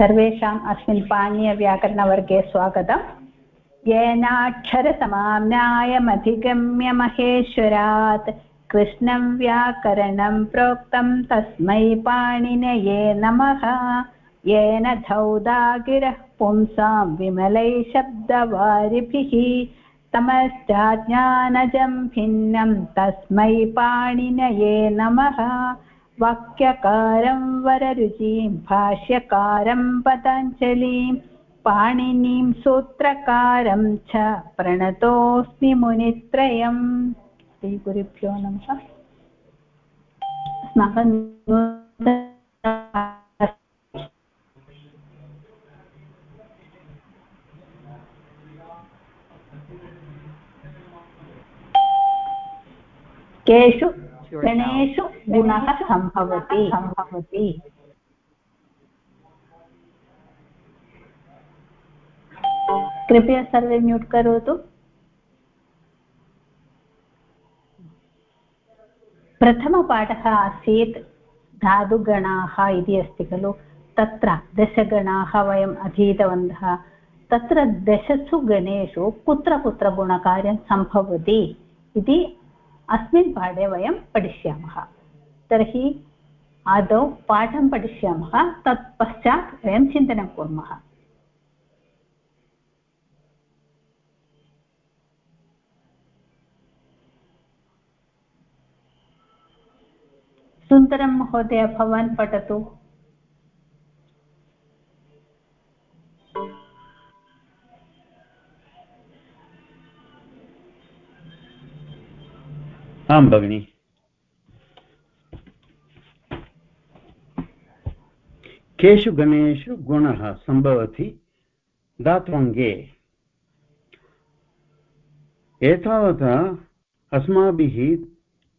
सर्वेषाम् अस्मिन् पाणीयव्याकरणवर्गे स्वागतम्। येनाक्षरसमाम्नायमधिगम्य महेश्वरात् कृष्णं व्याकरणं प्रोक्तं तस्मै पाणिनये नमः। येन धौदागिरः पुंसां विमलै शब्दवारिभिः तमश्चाज्ञानजं भिन्नं तस्मै पाणिनये नमः। वाक्यकारं वररुचिं भाष्यकारं पतञ्जलिं पाणिनीं सूत्रकारं च प्रणतोऽस्मि मुनित्रयम् श्रीगुरुभ्यो नमः। अस्माकं केषु गणेषु गुणः सम्भवति। सम्भवति। कृपया सर्वे म्यूट् करोतु। प्रथमपाठः आसीत् धातुगणाः इति अस्ति खलु। तत्र दशगणाः वयम् अधीतवन्तः। तत्र दशसु गणेषु कुत्र कुत्र गुणकार्यं सम्भवति इति अस्मिन् पाठे वयं पठिष्यामः। तर्हि आदौ पाठं पठिष्यामः तत्पश्चात् वयं चिन्तनं कुर्मः। सुन्दरं महोदय, भवान् पठतु। आं भगिनि। केषु गणेषु गुणः सम्भवति धात्वङ्गे एतावता अस्माभिः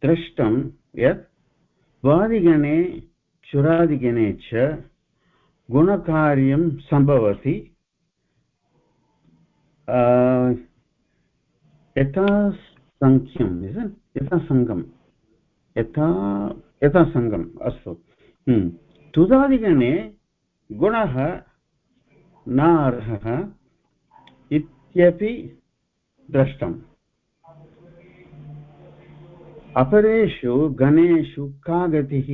दृष्टं यत् वादिगणे क्षुरादिगणे च गुणकार्यं सम्भवति। यथा सङ्ख्यं यथा सङ्गं यथा यथा सङ्गम्, अस्तु। हम्म। तुदादिगणे गुणः न अर्हः इत्यपि दृष्टम् अपरेषु गणेषु का गतिः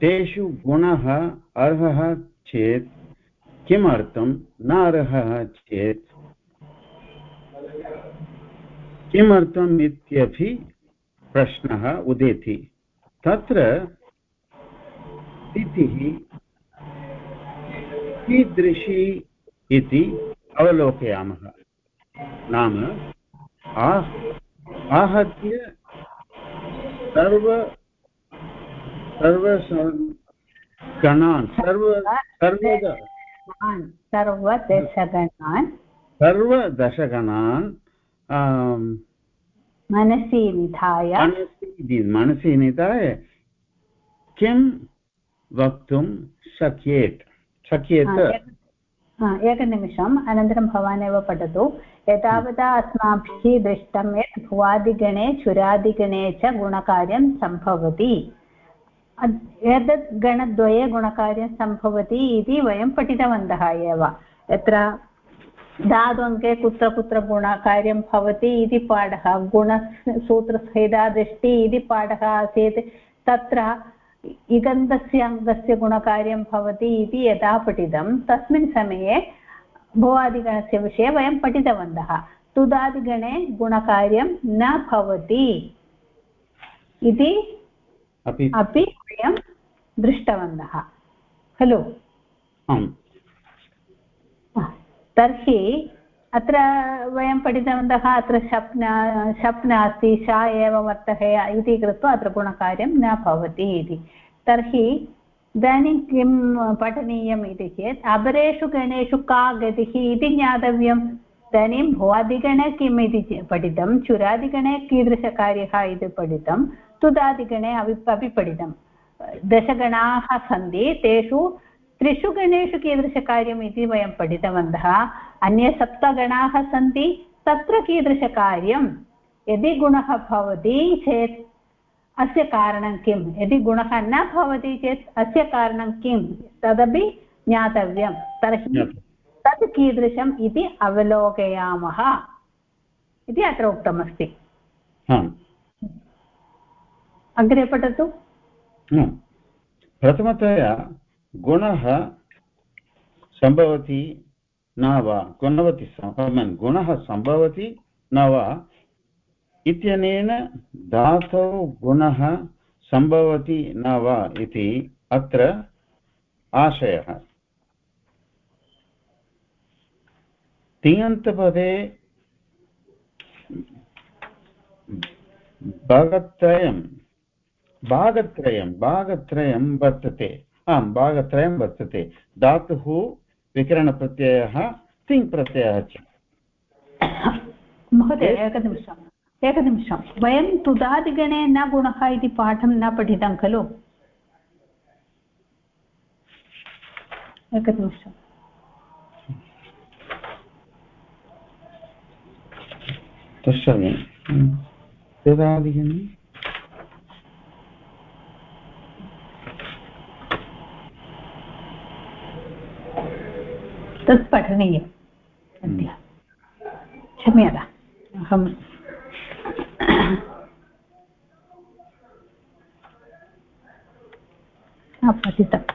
तेषु गुणः अर्हः चेत् किमर्थं न अर्हः चेत्? किमर्थम् इत्यपि प्रश्नः उदेति। तत्र स्थितिः कीदृशी इति अवलोकयामः। नाम आहत्य सर्व सर्व गणान् सर्व सर्वद सर्वदशगणान्। सर्वदशगणान् मनसि निधाय? मनसि मनसि निधाय। किं वक्तुं शक्येत्? शक्येत। एकनिमिषम्। अनन्तरं भवान् एव पठतु। एतावता अस्माभिः दृष्टं यत् भुवादिगणे चुरादिगणे च गुणकार्यं सम्भवति। एतत् गणद्वये गुणकार्यं सम्भवति इति वयं पठितवन्तः एव। यत्र धात्वङ्के कुत्र कुत्र गुणकार्यं भवति इति पाठः। गुणसूत्रसहिता दृष्टि इति पाठः आसीत्। तत्र इगन्तस्य अङ्गस्य गुणकार्यं भवति इति यदा पठितं। तस्मिन् समये भुवादिगणस्य विषये वयं पठितवन्तः। तुदादिगणे गुणकार्यं न भवति इति अपि वयं दृष्टवन्तः। खलु? तर्हि अत्र वयं पठितवन्तः, अत्र शप् शप् नास्ति श एव वर्तते इति कृत्वा अत्र गुणकार्यं न भवति इति। तर्हि इदानीं किं पठनीयम् इति चेत् अपरेषु गणेषु का गतिः इति ज्ञातव्यम्। इदानीं भुवादिगणे किम् इति पठितं, चुरादिगणे कीदृशकार्यः इति पठितं, तुदादिगणे अपि अपि पठितं। दशगणाः सन्ति, तेषु त्रिषु गणेषु कीदृशकार्यम् इति वयं पठितवन्तः अन्ये सप्तगणाः सन्ति तत्र कीदृशकार्यं यदि गुणः भवति चेत् अस्य कारणं किं यदि गुणः न भवति चेत् अस्य कारणं किं तदपि ज्ञातव्यं। तर्हि तत् कीदृशम् इति अवलोकयामः। इति अत्र उक्तमस्ति। अग्रे पठतु। प्रथमतया गुणः सम्भवति न वा? गुणवति गुणः सम्भवति न वा? इत्यनेन धातौ गुणः सम्भवति न वा इति अत्र आशयः। तिङन्तपदे भागत्रयं भागत्रयं भागत्रयं वर्तते। आम् भागत्रयं वर्तते। धातुः विकरणप्रत्ययः तिङ् प्रत्ययः च। महोदय एकनिमिषम्। एकनिमिषं वयं तुदादिगणे न गुणः इति पाठं न पठितं खलु? एकनिमिषम्। पश्यामि तुदादिगणे तत् पठनीयम् अद्य। क्षम्यता अहं पठितम्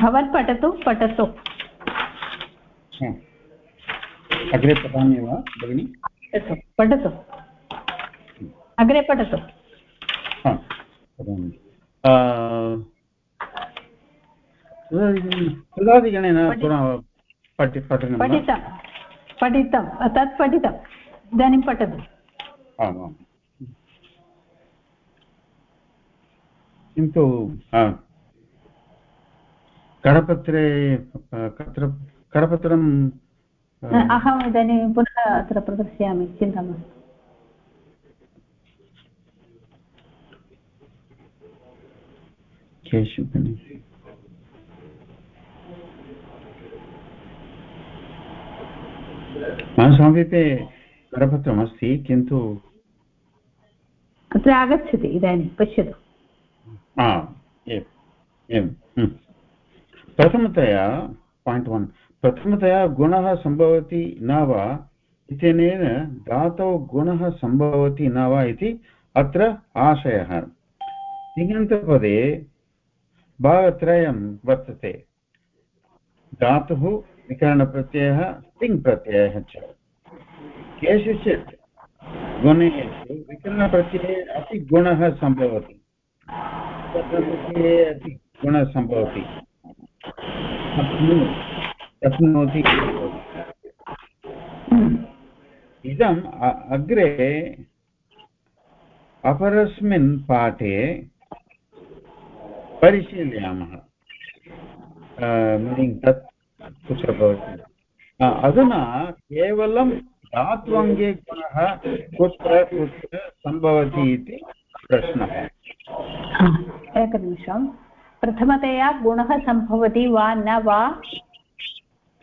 भवान् पठतु पठतु। अग्रे पठामि वा भगिनि? पठतु। अग्रे पठतु। पुनः पठितं पठितं पठितं तत् पठितम् इदानीं पठतु। आम् आम् किन्तु करपत्रे करपत्रं अहम् इदानीं पुनः अत्र प्रदर्शयामि चिन्ता मास्तु। केशुकनि मम समीपे करपत्रमस्ति किन्तु अत्र आगच्छति इदानीं पश्यतु एवं प्रथमतया पायिण्ट् वन् प्रथमतया गुणः सम्भवति न वा इत्यनेन धातौ गुणः सम्भवति न वा इति अत्र आशयः तिङन्तपदे भागत्रयं वर्तते। धातुः विकरणप्रत्ययः तिङ् प्रत्ययः च केषुचित् गुणेषु विकरणप्रत्यये अपि गुणः सम्भवति। अपि गुणः सम्भवति। शक्नोति इदम् अग्रे अपरस्मिन् पाठे परिशीलयामः। मीनिङ्ग् तत् कुत्र भवति? अधुना केवलं धात्वङ्गे गुणः कुत्र कुत्र सम्भवति इति प्रश्नः। एकनिमिषं। प्रथमतया गुणः सम्भवति वा न वा?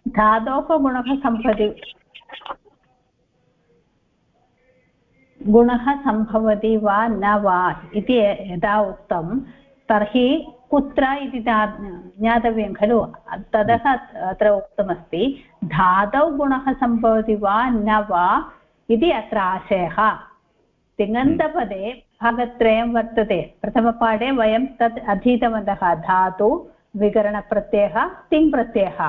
धातोः गुणः सम्भवति। गुणः सम्भवति वा न वा इति यदा उक्तं तर्हि कुत्र इति ज्ञातव्यं खलु? ततः अत्र उक्तमस्ति, धातौ गुणः सम्भवति वा न वा इति अत्र आशयः। तिङन्तपदे भागत्रयं वर्तते। प्रथमपाठे वयं तत् अधीतवन्तः, धातु, विकरणप्रत्ययः, तिङ्प्रत्ययः।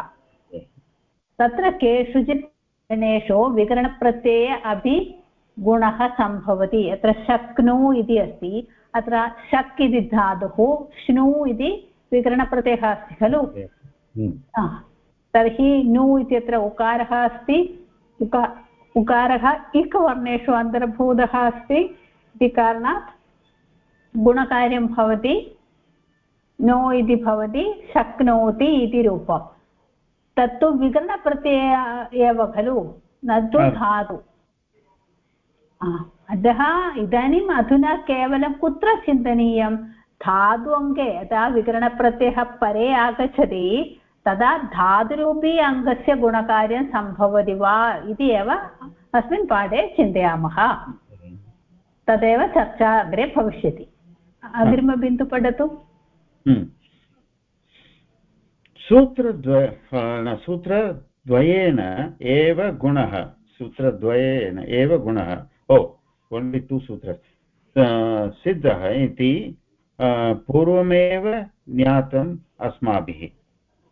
तत्र केषुचित् गणेषु विकरणप्रत्यये अपि गुणः सम्भवति। अत्र शक्नु इति अस्ति अत्र शक् इति धातुः श्नु इति विकरणप्रत्ययः अस्ति खलु? हम्म। तर्हि नु इत्यत्र उकारः अस्ति उका उकारः इक् वर्णेषु अन्तर्भूतः अस्ति इति कारणात् गुणकार्यं भवति नो इति भवति शक्नोति इति रूपं तत्तु विकरणप्रत्यय एव खलु? न तु धातु। अतः इदानीम् अधुना केवलं कुत्र चिन्तनीयं धातु अङ्के यदा विकरणप्रत्ययः परे आगच्छति तदा धातुरूपी अङ्गस्य गुणकार्यं सम्भवति वा इति एव अस्मिन् पाठे चिन्तयामः तदेव चर्चा अग्रे भविष्यति अग्रिमबिन्दु पठतु। सूत्रद्वय सूत्रद्वयेन एव गुणः सूत्रद्वयेन एव गुणः ओ ओन्लि टु सूत्र सिद्धः इति पूर्वमेव ज्ञातम् अस्माभिः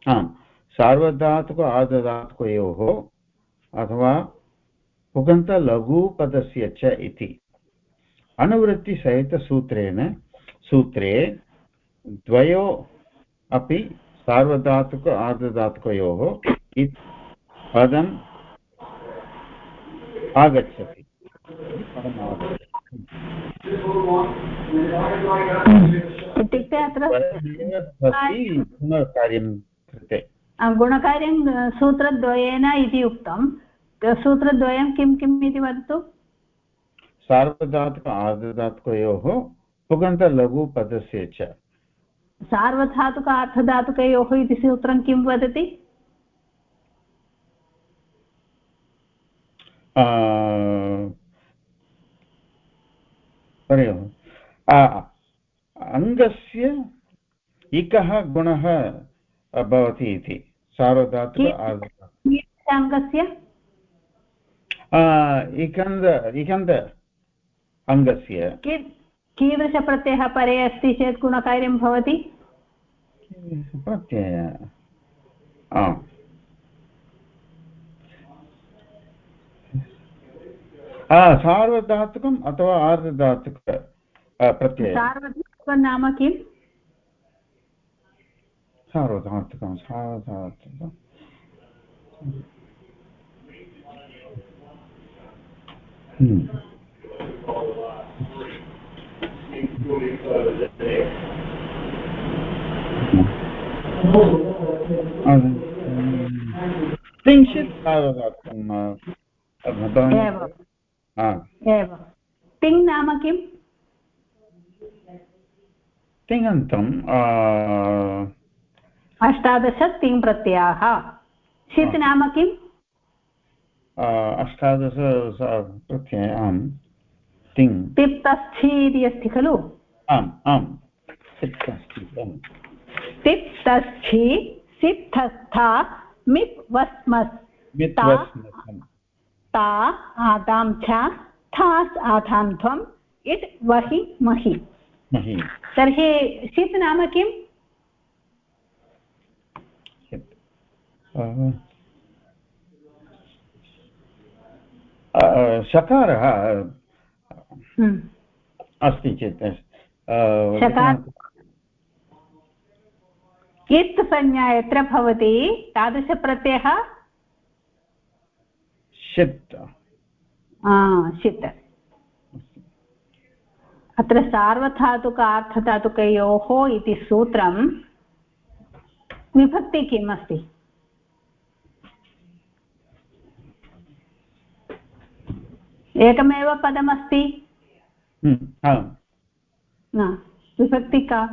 आम् सार्वधातुक आदधातुकयोः अथवा पुगन्तलघुपदस्य च इति अनुवृत्तिसहितसूत्रेण सूत्रे द्वयो अपि सार्वधातुक आर्धधातुकयोः पदम् आगच्छति इत्युक्ते अत्र पुनर्कार्यं कृते गुणकार्यं सूत्रद्वयेन इति उक्तं सूत्रद्वयं किं किम् इति वदतु सार्वधातुक आर्धधातुकयोः पुगन्तलघुपदस्य च सार्वधातुक अर्थधातुकयोः इति सूत्रं किं वदति अङ्गस्य इकः गुणः भवति इति। सार्वधातुक अङ्गस्य इकन्द इकन्द अङ्गस्य कीदृशप्रत्ययः परे अस्ति चेत् गुणकार्यं भवति? प्रत्यय सार्वधातुकम् अथवा आर्धधातुक प्रत्यय। सार्वधातुकं नाम किम्? सार्वधातुकं सार्वधातुकं Hmm. किञ्चित् एवं। तिङ् नाम किम्? तिङन्तम् अष्टादश तिङ् प्रत्ययाः। षित् नाम किम्? अष्टादश प्रत्यय आम्। तिङ्। तिप्तस्थि इति अस्ति खलु? आम् आम्। तिप्तस्थि सिद्धस्था मिप् वस्मस् ता आदां च थास् आधान्त्वम् इट् वहि महि। तर्हि सित् नाम किम्? शकारः हम्म। अस्ति चेत्। कित् संज्ञा यत्र भवति तादृशप्रत्ययः? षित् षित् अत्र सार्वधातुक अर्थधातुकयोः इति सूत्रं विभक्ति किम् अस्ति एकमेव पदमस्ति विभक्ति का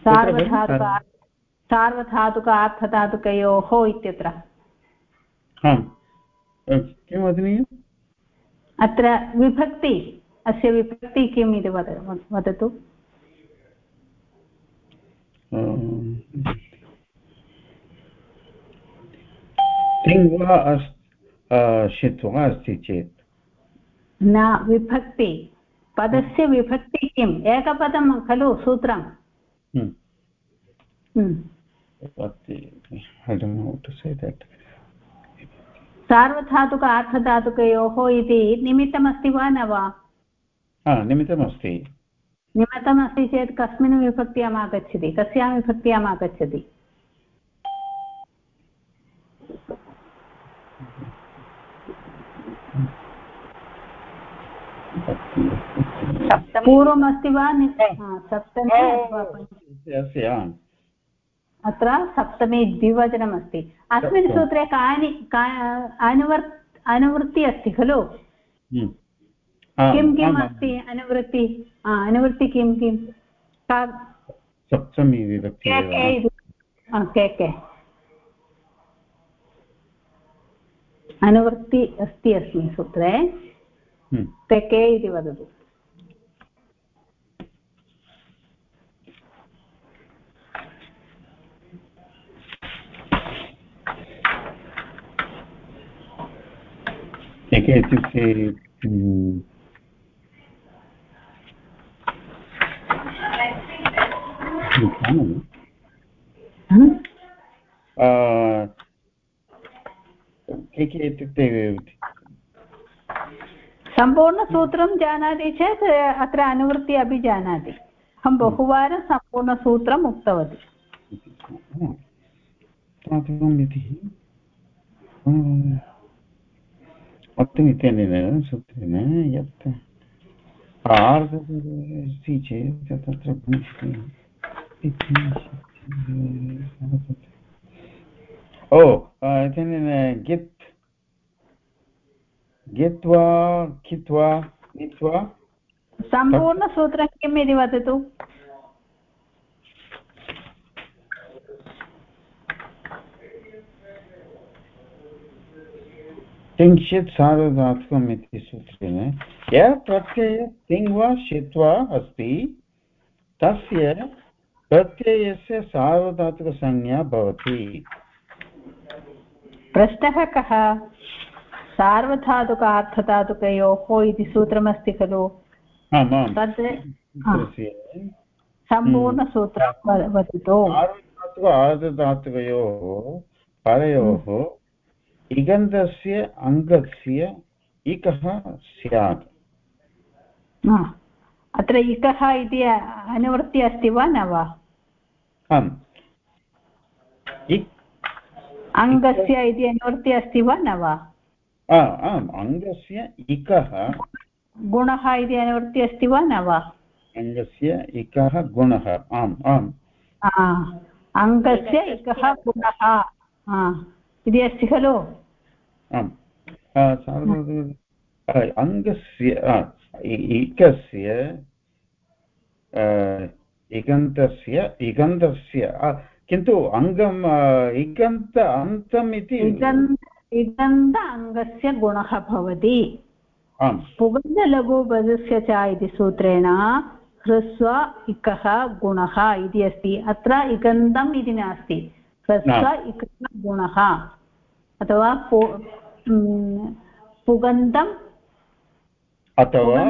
सार्वधातुक सार्वधातुक अर्थधातुकयोः इत्यत्र। किं वदनीयम्? अत्र विभक्ति अस्य विभक्ति किम् इति वद वदतु। वा षित् वा अस्ति चेत्। न विभक्ति। पदस्य विभक्ति किम्? एकपदं खलु सूत्रम्। सार्वधातुक अर्थधातुकयोः इति निमित्तमस्ति वा न वा? निमित्तमस्ति। निमित्तमस्ति चेत् कस्मिन् विभक्त्याम् आगच्छति कस्यां विभक्त्याम् आगच्छति पूर्वमस्ति वा सप्तमी अत्र सप्तमी द्विवचनमस्ति। अस्मिन् सूत्रे कानि का अनुवर् अनुवृत्ति अस्ति खलु? हम्म। किं किम् अस्ति अनुवृत्ति? अनुवृत्ति किं किं? का? सप्तमी विभक्ति के के अनुवृत्ति अस्ति अस्मिन् सूत्रे। ते के इति वदतु। एके इत्युक्ते के के इत्युक्ते सम्पूर्णसूत्रं जानाति चेत् अत्र अनुवृत्ति अपि जानाति। अहं बहुवारं सम्पूर्णसूत्रम् उक्तवती। वक्तुमित्यनेन सूत्रेण यत् अस्ति चेत् तत्र ओ इत्यनेन गित् गित्वा सम्पूर्णसूत्रं किम् इति वदतु किञ्चित् सार्वधातुकम् इति सूत्रेण यः प्रत्ययः तिङ् वा षित् वा अस्ति तस्य प्रत्ययस्य सार्वधातुकसंज्ञा भवति। प्रश्नः कः? सार्वधातुक अर्थधातुकयोः इति सूत्रमस्ति खलु? तद् सम्पूर्णसूत्रं वदतु। सार्वधातुक आर्धधातुकयोः परयोः इगन्धस्य अङ्गस्य इकः स्यात्। अत्र इकः इति अनुवृत्ति अस्ति वा न वा? आम्। अङ्गस्य इति अनुवृत्ति अस्ति वा न वा? आम्। अङ्गस्य इकः गुणः इति अनुवृत्ति अस्ति वा न वा? अङ्गस्य इकः गुणः। आम् आम्। अङ्गस्य इकः गुणः। इति अस्ति खलु? आम्। अङ्गस्य एकस्य इगन्तस्य इगन्तस्य किन्तु अङ्गम् इगन्त अन्तम् इति इगन्त अङ्गस्य गुणः भवति। पुगन्धलघुपदस्य च इति सूत्रेण ह्रस्व इकः गुणः इति अस्ति। अत्र इगन्तम् इति नास्ति। ह्रस्व इकः गुणः। अथवा पुगन्तम् अथवा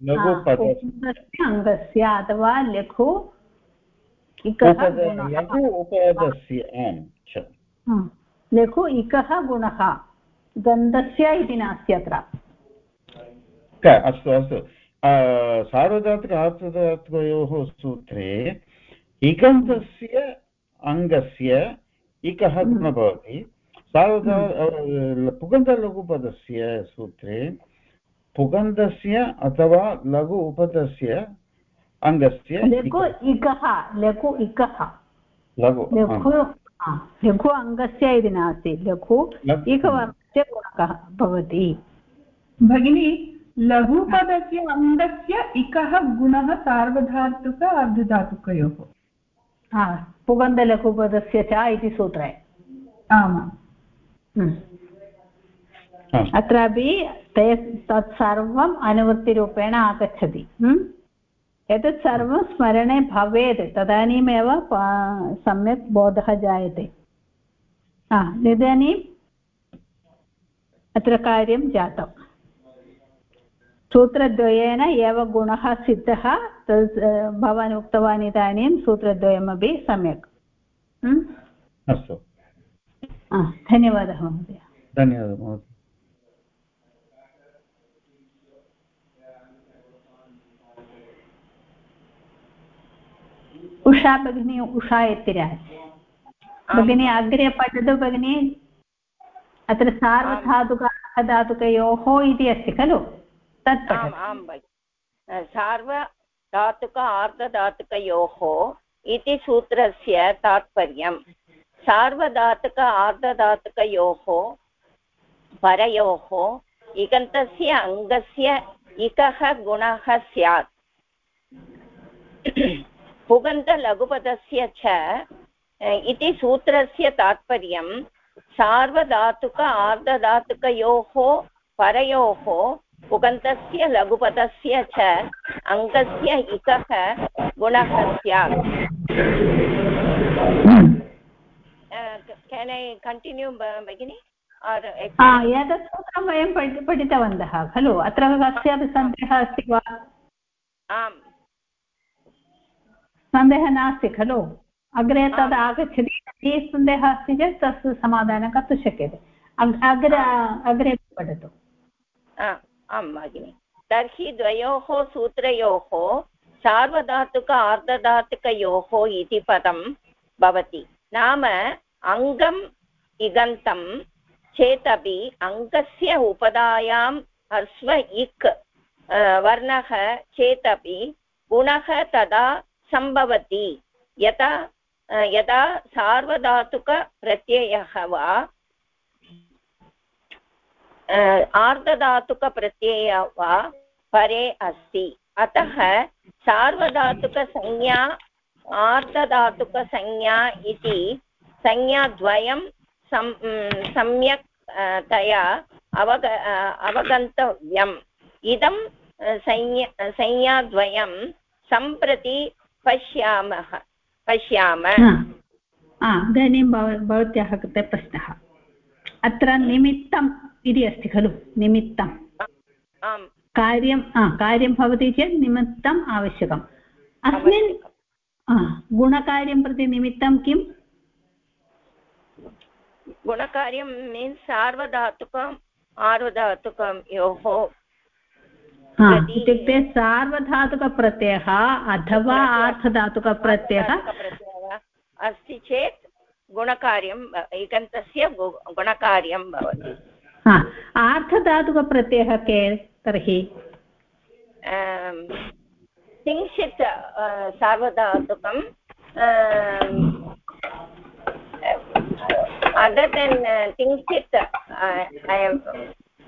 पुगन्तस्य अङ्गस्य अथवा लघु लघु उपपदस्य लघु इकः गुणः गन्धस्य इति नास्ति अत्र अस्तु अस्तु सार्वधातुक आर्धधातुकयोः सूत्रे इगन्धस्य अङ्गस्य इकः गुणः भवति सार्वधा पुगन्धलघुपदस्य सूत्रे पुगन्धस्य अथवा लघु उपदस्य अङ्गस्य लघु इकः लघु इकः लघु लघु लघु अङ्गस्य इति नास्ति लघु एकवर्गस्य गुणकः भवति भगिनी लघुपदस्य अङ्गस्य इकः गुणः सार्वधातुक अर्धधातुकयोः पुगन्धलघुपदस्य च इति सूत्रे आमाम् अत्रापि ते तत्सर्वम् अनुवृत्तिरूपेण आगच्छति एतत् सर्वं स्मरणे भवेत् तदानीमेव सम्यक् बोधः जायते इदानीम् अत्र कार्यं जातम् सूत्रद्वयेन एव गुणः सिद्धः तद् भवान् उक्तवान् इदानीं सूत्रद्वयमपि सम्यक् अस्तु धन्यवादः महोदय। धन्यवादः महोदय। उषा भगिनी उषा यतिराज भगिनी अग्रे पठतु भगिनी। अत्र सार्वधातुक धातुकयोः इति अस्ति खलु? तत् आम् भगिनि। सार्वधातुक आर्धधातुकयोः इति सूत्रस्य तात्पर्यं सार्वधातुक आर्धधातुकयोः परयोः इगन्तस्य अङ्गस्य इकः गुणः स्यात्। पुगन्तलघुपदस्य च इति सूत्रस्य तात्पर्यं सार्वधातुक आर्धधातुकयोः परयोः उगन्तस्य लघुपदस्य च अङ्गस्य इकः गुणः स्यात्। केन् ऐ कण्टिन्यू भगिनि एतत् सूत्रं वयं पठितवन्तः खलु अत्र कस्यापि सन्देहः अस्ति वा आम् सन्देहः नास्ति खलु अग्रे तद् आगच्छति यदि सन्देहः अस्ति चेत् तस्य समाधानं कर्तुं शक्यते अग्रे अग्रे पठतु आं भगिनि तर्हि द्वयोः सूत्रयोः सार्वधातुक आर्धधातुकयोः इति पदं भवति नाम अङ्गम् इगन्तं चेदपि अङ्गस्य उपधायां ह्रस्व इक् वर्णः चेदपि गुणः तदा सम्भवति यथा यदा सार्वधातुकप्रत्ययः वा आर्धधातुकप्रत्ययः वा परे अस्ति अतः सार्वधातुकसंज्ञा आर्धधातुकसंज्ञा इति संज्ञाद्वयं सम् सम्यक् तया अवग अवगन्तव्यम्। इदं संज्ञा संज्ञाद्वयं सम्प्रति पश्यामः पश्याम। इदानीं भवत्याः कृते प्रश्नः। अत्र निमित्तम् इति अस्ति खलु निमित्तम्। कार्यं कार्यं भवति चेत् निमित्तम् आवश्यकम्। अस्मिन् गुणकार्यं प्रति निमित्तं किम्? गुणकार्यं मीन्स् सार्वधातुकम् आर्वधातुकं योः इत्युक्ते सार्वधातुकप्रत्ययः अथवा आर्थधातुकप्रत्ययः अस्ति चेत् गुणकार्यम् इगन्तस्य गुणकार्यं भवति आर्थधातुकप्रत्ययः के तर्हि किञ्चित् सार्वधातुकं other than uh, kinchet uh, i am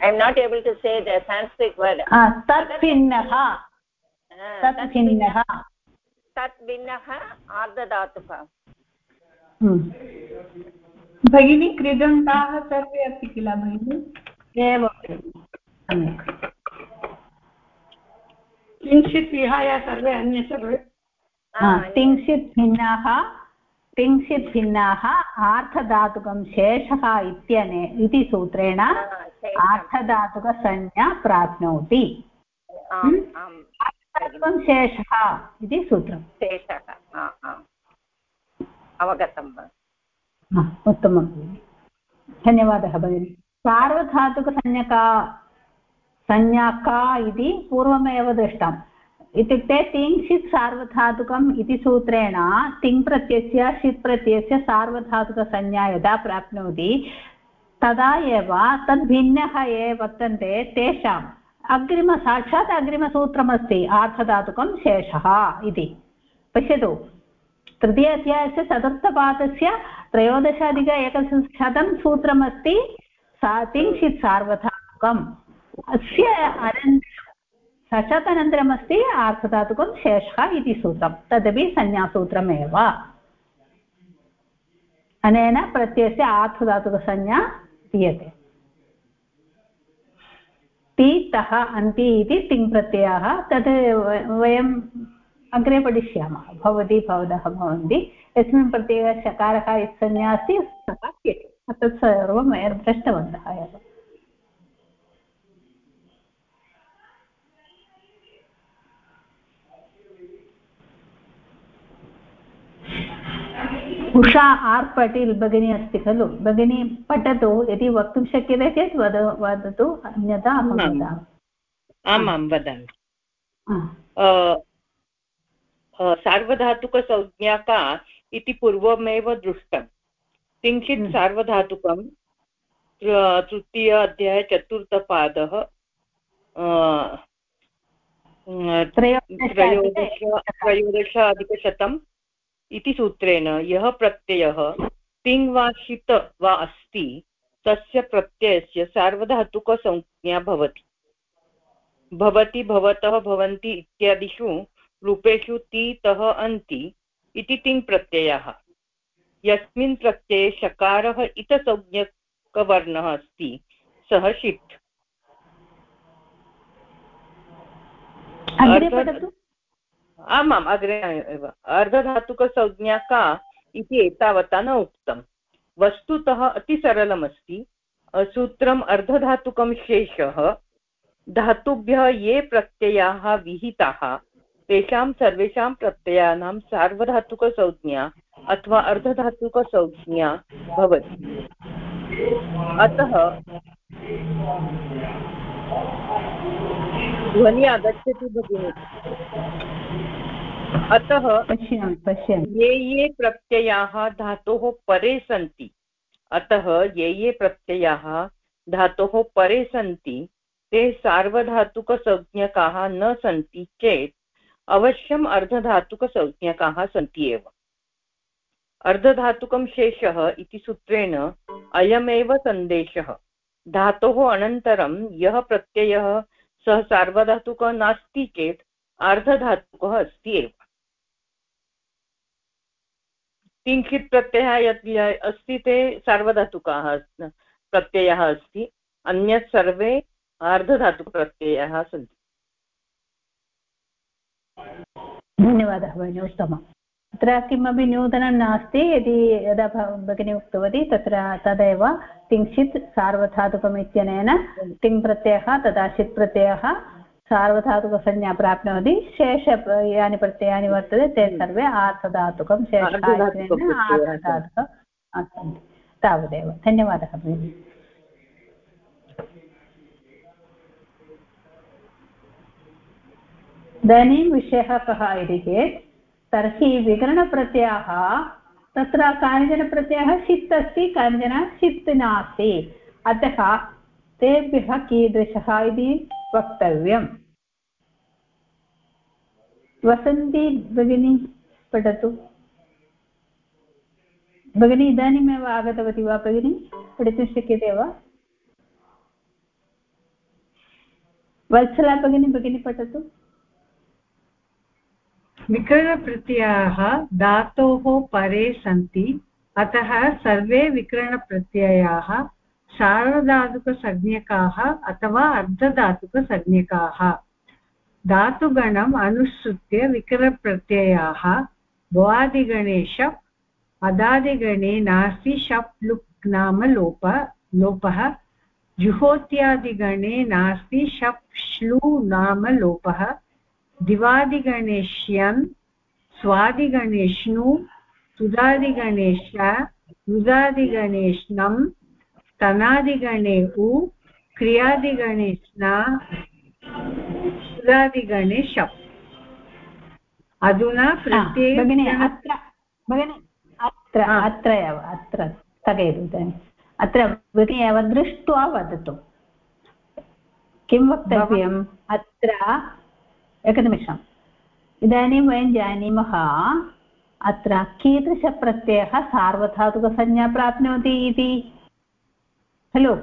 i am not able to say the sanskrit word ah tat bhinnah tat bhinnah tat bhinnah ardhadhatuka भगिनी कृदन्ताः सर्वे अस्ति किल भगिनि एवं सम्यक् किञ्चित् विहाय सर्वे अन्ये सर्वे किञ्चित् भिन्नाः किञ्चित् भिन्नाः आर्थधातुकं शेषः इत्यने इति सूत्रेण आर्थधातुकसंज्ञा प्राप्नोति। आर्थधातुकं शेषः इति सूत्रं शेषः अवगतं उत्तमं धन्यवादः भगिनि। सार्वधातुकसंज्ञका संज्ञा का इति पूर्वमेव दृष्टम्। इत्युक्ते तिङ् षित् सार्वधातुकम् इति सूत्रेण तिङ् प्रत्ययस्य, षित् प्रत्ययस्य सार्वधातुकसंज्ञा यदा प्राप्नोति, तदा एव तद् भिन्नः ये वर्तन्ते तेषाम् अग्रिम साक्षात् अग्रिमसूत्रमस्ति आर्थधातुकं शेषः इति। पश्यतु, तृतीय अध्यायस्य चतुर्थपादस्य त्रयोदशाधिक एकशतं सूत्रमस्ति, सा तिङ्क्षित् सार्वधातुकम्। अस्य अनन्तरं साक्षात् अनन्तरमस्ति आर्थधातुकं शेषः इति सूत्रं। तदपि संज्ञासूत्रमेव। अनेन प्रत्ययस्य आर्थधातुकसंज्ञा दीयते। ति, तः, अन्ति इति तिङ् प्रत्ययः। तद् वयं अग्रे पठिष्यामः। भवती, भवतः भवन्ति। यस्मिन् प्रत्ययः शकारः संज्ञा अस्ति सः तत् सर्वं वयं दृष्टवन्तः एव। उषा आर् पटील् भगिनी अस्ति खलु? भगिनी पठतु यदि वक्तुं शक्यते चेत् वद वदतु अन्यथा अहं वदामि। आमां वदामि। सार्वधातुकसंज्ञा का इति पूर्वमेव दृष्टं किञ्चित् हम्म। सार्वधातुकं तृतीय अध्याय चतुर्थपादः त्रयोदश त्रयोदशाधिकशतम् इति सूत्रेण यः प्रत्ययः तिङ् वा षित् वा अस्ति तस्य प्रत्ययस्य सार्वधातुकसंज्ञा भवति। भवति भवतः भवन्ति इत्यादिषु रूपेषु ति तः अन्ति इति तिङ् प्रत्ययः। यस्मिन् प्रत्यये शकारः इतसंज्ञ अर्धधातुकवर्णः अस्ति सः षित् आमाम् अग्रे एव अर्धधातुकसंज्ञा का इति एतावता न उक्तम्। वस्तुतः अतिसरलमस्ति सूत्रम् अर्धधातुकं शेषः। धातुभ्यः ये प्रत्ययाः विहिताः तेषां सर्वेषां प्रत्ययानां सार्वधातुकसंज्ञा अथवा अर्धधातुकसंज्ञा भवति। अतः ध्वनि आगच्छति भगिनि। अतः ये ये प्रत्ययाः धातोः परे सन्ति। अतः ये ये प्रत्ययाः धातोः परे सन्ति ते सार्वधातुकसंज्ञकाः न सन्ति चेत् अवश्यम् अर्धधातुकसंज्ञकाः सन्ति एव। अर्धधातुकं शेषः इति सूत्रेण अयमेव सन्देशः। धातोः अनन्तरं यः प्रत्ययः सः सार्वधातुकः नास्ति चेत् अर्धधातुकः अस्ति एव। किञ्चित् प्रत्ययः यत् अस्ति ते सार्वधातुकाः प्रत्ययः अस्ति, अन्यत् सर्वे अर्धधातुप्रत्ययाः सन्ति। धन्यवादः भगिनि, उत्तमम्। अत्र किमपि नूतनं नास्ति, यदि यदा भगिनी उक्तवती, तत्र तदेव तिङ्क्षित् सार्वधातुकम् इत्यनेन तिङ् प्रत्ययः तदा षित् प्रत्ययः सार्वधातुकसंज्ञा प्राप्नोति शेष यानि प्रत्ययानि वर्तते ते सर्वे आर्थधातुकं शेषार्थधातुकं सन्ति तावदेव धन्यवादः भगिनि। इदानीं विषयः कः इति चेत् तर्हि विकरणप्रत्ययः तत्र कानिचन प्रत्ययः षित् अस्ति कानिचन षित् नास्ति। अतः तेभ्यः कीदृशः इति वक्तव्यम्। वसन्ती भगिनी पठतु। भगिनी, इदानीमेव आगतवती वा भगिनी? पठितुं शक्यते वा? वत्सला भगिनी भगिनी पठतु। विकरणप्रत्ययाः धातोः परे सन्ति, अतः सर्वे विकरणप्रत्ययाः सार्वधातुकसंज्ञकाः अथवा अर्धधातुकसंज्ञकाः। धातुगणम् अनुसृत्य विकरणप्रत्ययाः भवादिगणे शप् अदादिगणे नास्ति शप् लुक् नाम लोप लोपः जुहोत्यादिगणे नास्ति शप् श्लू नाम लोपः दिवादिगणेश्यन्, स्वादिगणेष्णु तुदादिगणेश युदादिगणेष्णं तनादिगणे उ क्रियादिगणे स्ना सुदादिगणे शप् अधुना भगिनि अत्र भगिनि अत्र अत्र एव अत्र स्थगयतु अत्र भगिनी एव दृष्ट्वा वदतु किं वक्तव्यम् अत्र एकनिमिषम् इदानीं वयं जानीमः अत्र कीदृशप्रत्ययः सार्वधातुकसंज्ञा प्राप्नोति इति खलु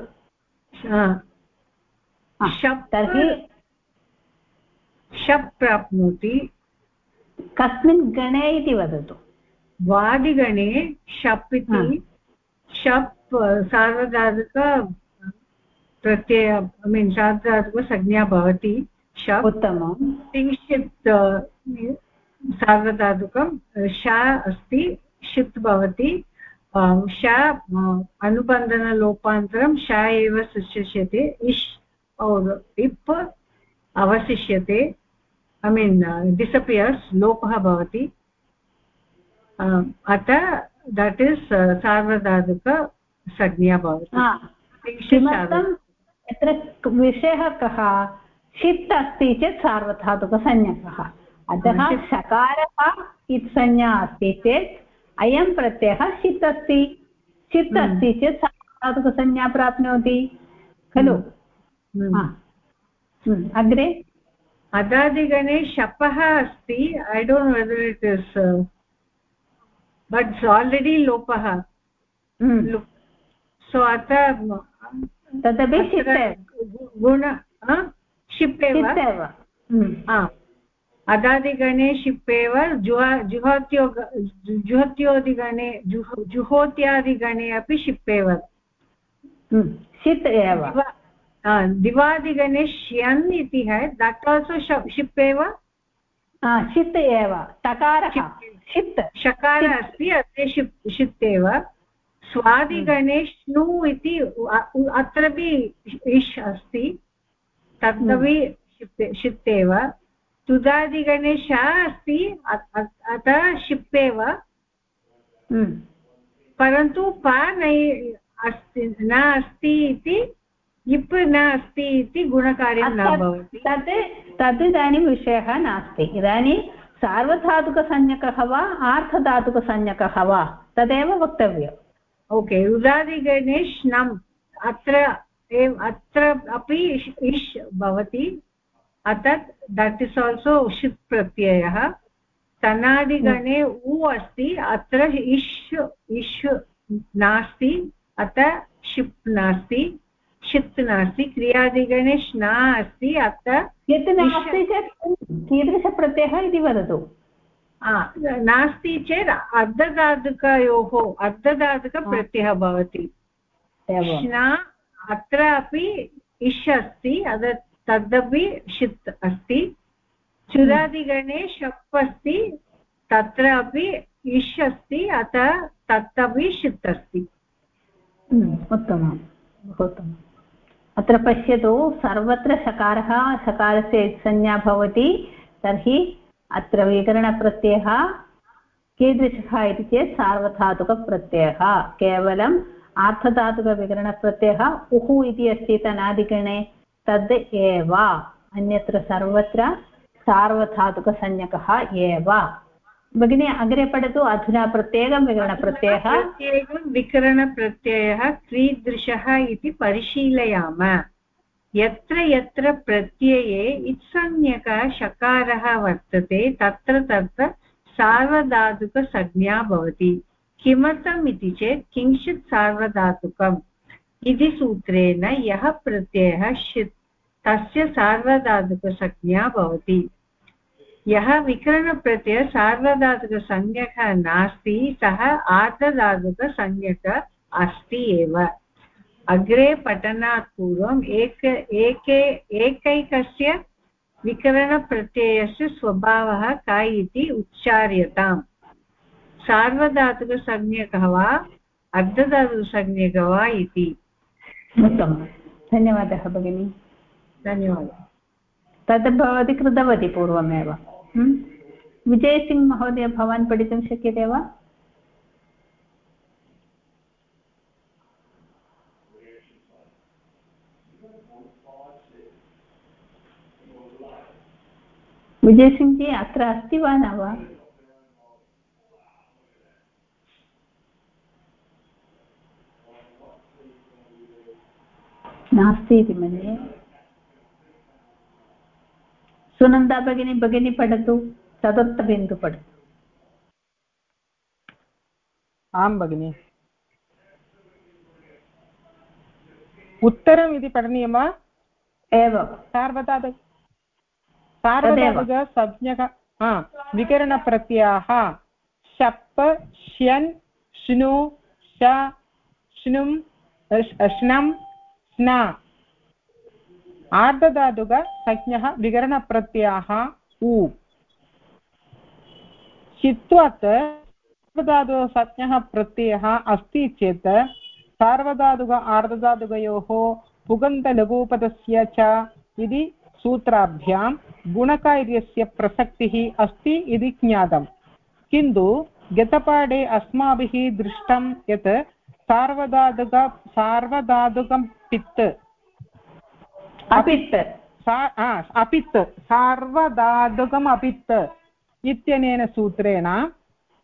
तर्हि शप् प्राप्नोति कस्मिन् गणे इति वदतु। वादिगणे शप् इति शप् सार्वधातुक प्रत्यय ऐ मीन् सार्वधातुकसंज्ञा भवति। शप् उत्तमं तिंशित् सार्वधातुकं श अस्ति षित् भवति। श अनुबन्धनलोपान्तरं श एव सृष्यते इश् और् इप् अवशिष्यते ऐ मीन् डिसपियर्स् लोपः भवति। अतः दट् इस् सार्वधातुकसंज्ञा भवति। यत्र विषयः कः षित् अस्ति चेत् सार्वधातुकसंज्ञकः। अतः शकारः इत्संज्ञा अस्ति चेत् अयं प्रत्ययः षित् अस्ति षित् हम्म। अस्ति चेत् सार्वधातुकसंज्ञा प्राप्नोति। खलु? हम्म। हम्म। अग्रे? अदादिगणे शपः अस्ति। I don't whether it is but already लोपः। सो अतः तदपि गुण शिप् एव? हम्म। अदादिगणे शिप् एव जुहा जुहोत्यो जुहोत्योदिगणे जुहोत्यादिगणे अपि शिप् एव। षित् एव दिवादिगणे श्यन् इति है दट् आल्सो शिप् एव षित् एव। तकारः। षित् शकार अस्ति अग्रे शिप् षित् एव स्वादिगणे श्नु इति अत्रापि इष् अस्ति। तदपि षित् एव तुदादिगणे श अस्ति अतः शिप् एव हम्म। परन्तु प नै अस्ति न अस्ति इति इप् न अस्ति इति गुणकार्यं न भवति। तत् तद् इदानीं विषयः नास्ति। इदानीं सार्वधातुकसंज्ञकः वा आर्थधातुकसंज्ञकः वा तदेव वक्तव्यम्। ओके उदादिगणे श्नम् अत्र अत्र अपि इष् भवति। अतः दट् इस् आल्सो षित् प्रत्ययः तनादिगणे उ अस्ति अत्र इष् इष् नास्ति अतः शिप् नास्ति षित् नास्ति क्रियादिगणे श्ना अस्ति अत्र यत् नास्ति चेत् कीदृशप्रत्ययः इति वदतु। नास्ति चेत् अर्धधातुकयोः अर्धधातुकप्रत्ययः भवति। श्ना अत्र अपि इष् अस्ति तदपि षित् अस्ति। चुरादिगणे शप् अस्ति तत्र अपि इष् अस्ति अतः तदपि षित् अस्ति। हम्म, उत्तमं बहु उत्तमम् अत्र पश्यतु सर्वत्र शकारः शकारस्य संज्ञा भवति तर्हि अत्र विकरणप्रत्ययः कीदृशः इति चेत् सार्वधातुकप्रत्ययः। केवलम् आर्थधातुकविकरणप्रत्ययः उः इति अस्ति तनादिगणे। तद् एव, अन्यत्र सर्वत्र सार्वधातुकसंज्ञकः एव। भगिनी, अग्रे पठतु, अधुना प्रत्येकं विकरणप्रत्ययः प्रत्येकं विकरणप्रत्ययः कीदृशः इति परिशीलयाम। यत्र यत्र प्रत्यये इत्संज्ञकः शकारः वर्तते, तत्र तत्र सार्वधातुकसंज्ञा भवति। किमर्थम् इति चेत्, किञ्चित् सार्वधातुकम्। इति सूत्रेण यः प्रत्ययः तस्य सार्वधातुकसंज्ञा भवति। यः विकरणप्रत्ययः सार्वधातुकसंज्ञकः नास्ति, सः आर्धधातुकसंज्ञक अस्ति एव। अग्रे पठनात् पूर्वम् एक एके एकैकस्य विकरणप्रत्ययस्य स्वभावः कः इति उच्चार्यताम्। सार्वधातुकसंज्ञकः वा, अर्धधातुकसंज्ञकः वा इति। उत्तमं. धन्यवादः भगिनि. धन्यवादः. तद् भवती कृतवती पूर्वमेव. विजयसिंह महोदय भवान् पठितुं शक्यते वा? विजयसिंहजी अत्र अस्ति वा न वा? नास्ति इति मन्ये सुनन्दा भगिनी भगिनी पठतु चतुर्थबिन्दु पठतु आं भगिनि। उत्तरम् इति पठनीयं वा? एव सार्वधातु सार्वधातुकसंज्ञक विकरणप्रत्ययाः। शप् श्यन् श्नु श श्नुं श्नं स्ना आर्धधातुकसंज्ञः विकरणप्रत्ययाः उ। चित्वात् सार्वधातुकसंज्ञः प्रत्ययः अस्ति चेत् सार्वधातुक आर्धधातुकयोः पुगन्तलघुपदस्य च इति सूत्राभ्यां गुणकार्यस्य प्रसक्तिः अस्ति इति ज्ञातम्। किन्तु गतपाठे अस्माभिः दृष्टं यत् सार्वधातुक सार्वधातुकं पित्। अपित्। अपित्। सार्वधातुकम् अपित् इत्यनेन सूत्रेण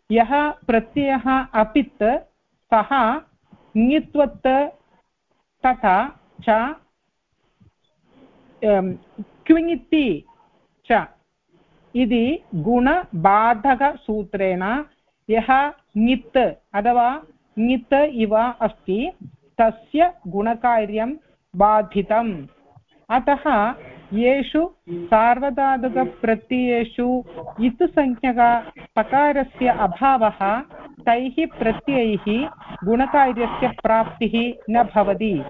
यः प्रत्ययः अपित् सः ङित्वत् तथा च क्विङिति च इति गुणबाधकसूत्रेण यः ङित् अथवा ङित् इव अस्ति, तस्य गुणकार्यं बाधितम्। अतः येषु सार्वधातुकप्रत्ययेषु इत् संज्ञक पकारस्य अभावः तैः प्रत्ययैः गुणकार्यस्य प्राप्तिः न भवति।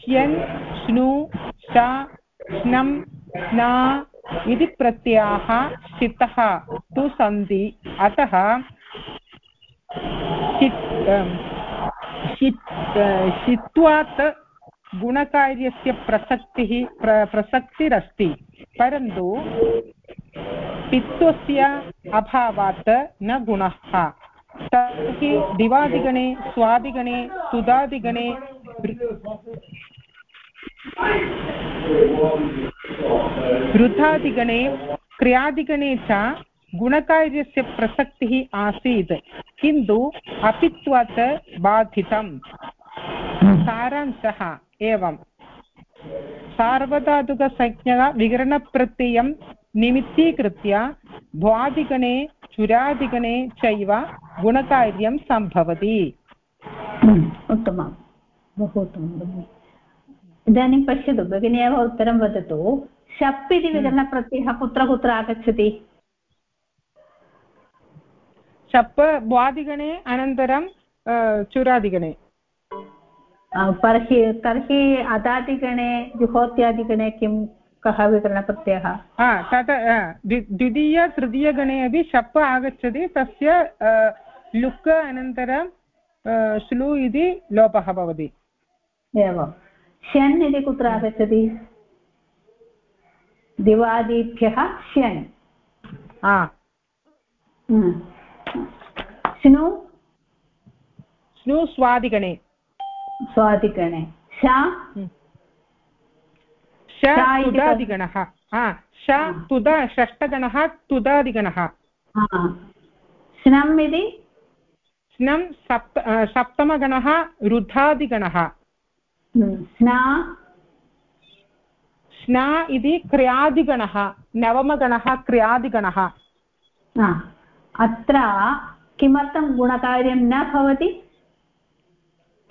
श्यन् श्नु, श स्नं स्ना इति प्रत्ययाः शितः तु सन्ति। अतः शित्वात् गुणकार्यस्य प्रसक्तिः, प्र, प्रसक्तिरस्ति, परन्तु पित्वस्य अभावात् न गुणः। तर्हि दिवादिगणे, स्वादिगणे, सुदादिगणे वृद्धादिगणे क्रियादिगणे च गुणकार्यस्य प्रसक्तिः आसीत्, किन्तु अपित्वात् बाधितम्। सारांशः, एवं। सार्वधातुकसंज्ञा विकरणप्रत्ययं निमित्तीकृत्य भ्वादिगणे चुरादिगणे चैव गुणकार्यं सम्भवति। उत्तमं बहु। उत्तमं इदानीं पश्यतु, भगिनी एव उत्तरं वदतु। शप् इति विकरणप्रत्ययः कुत्र कुत्र आगच्छति? शप् भ्वादिगणे अनन्तरं चुरादिगणे तर्हि तर्हि अदादिगणे जुहोत्यादिगणे किं कः विकरणप्रत्ययः तत् द्वितीय तृतीयगणे अपि शप् आगच्छति तस्य लुक् अनन्तरं श्लु इति लोपः भवति एवं ष्यन् इति कुत्र आगच्छति दिवादिभ्यः ष्यन् स्नु स्नु स्वादिगणे स्वादिगणे शा तुदादिगणः श तुद षष्ठगणः तुदादिगणः स्नम् इति स्नं सप्त सप्तमगणः रुधादिगणः स्ना स्ना इति क्रियादिगणः नवमगणः क्रियादिगणः अत्र किमर्थं गुणकार्यं न भवति?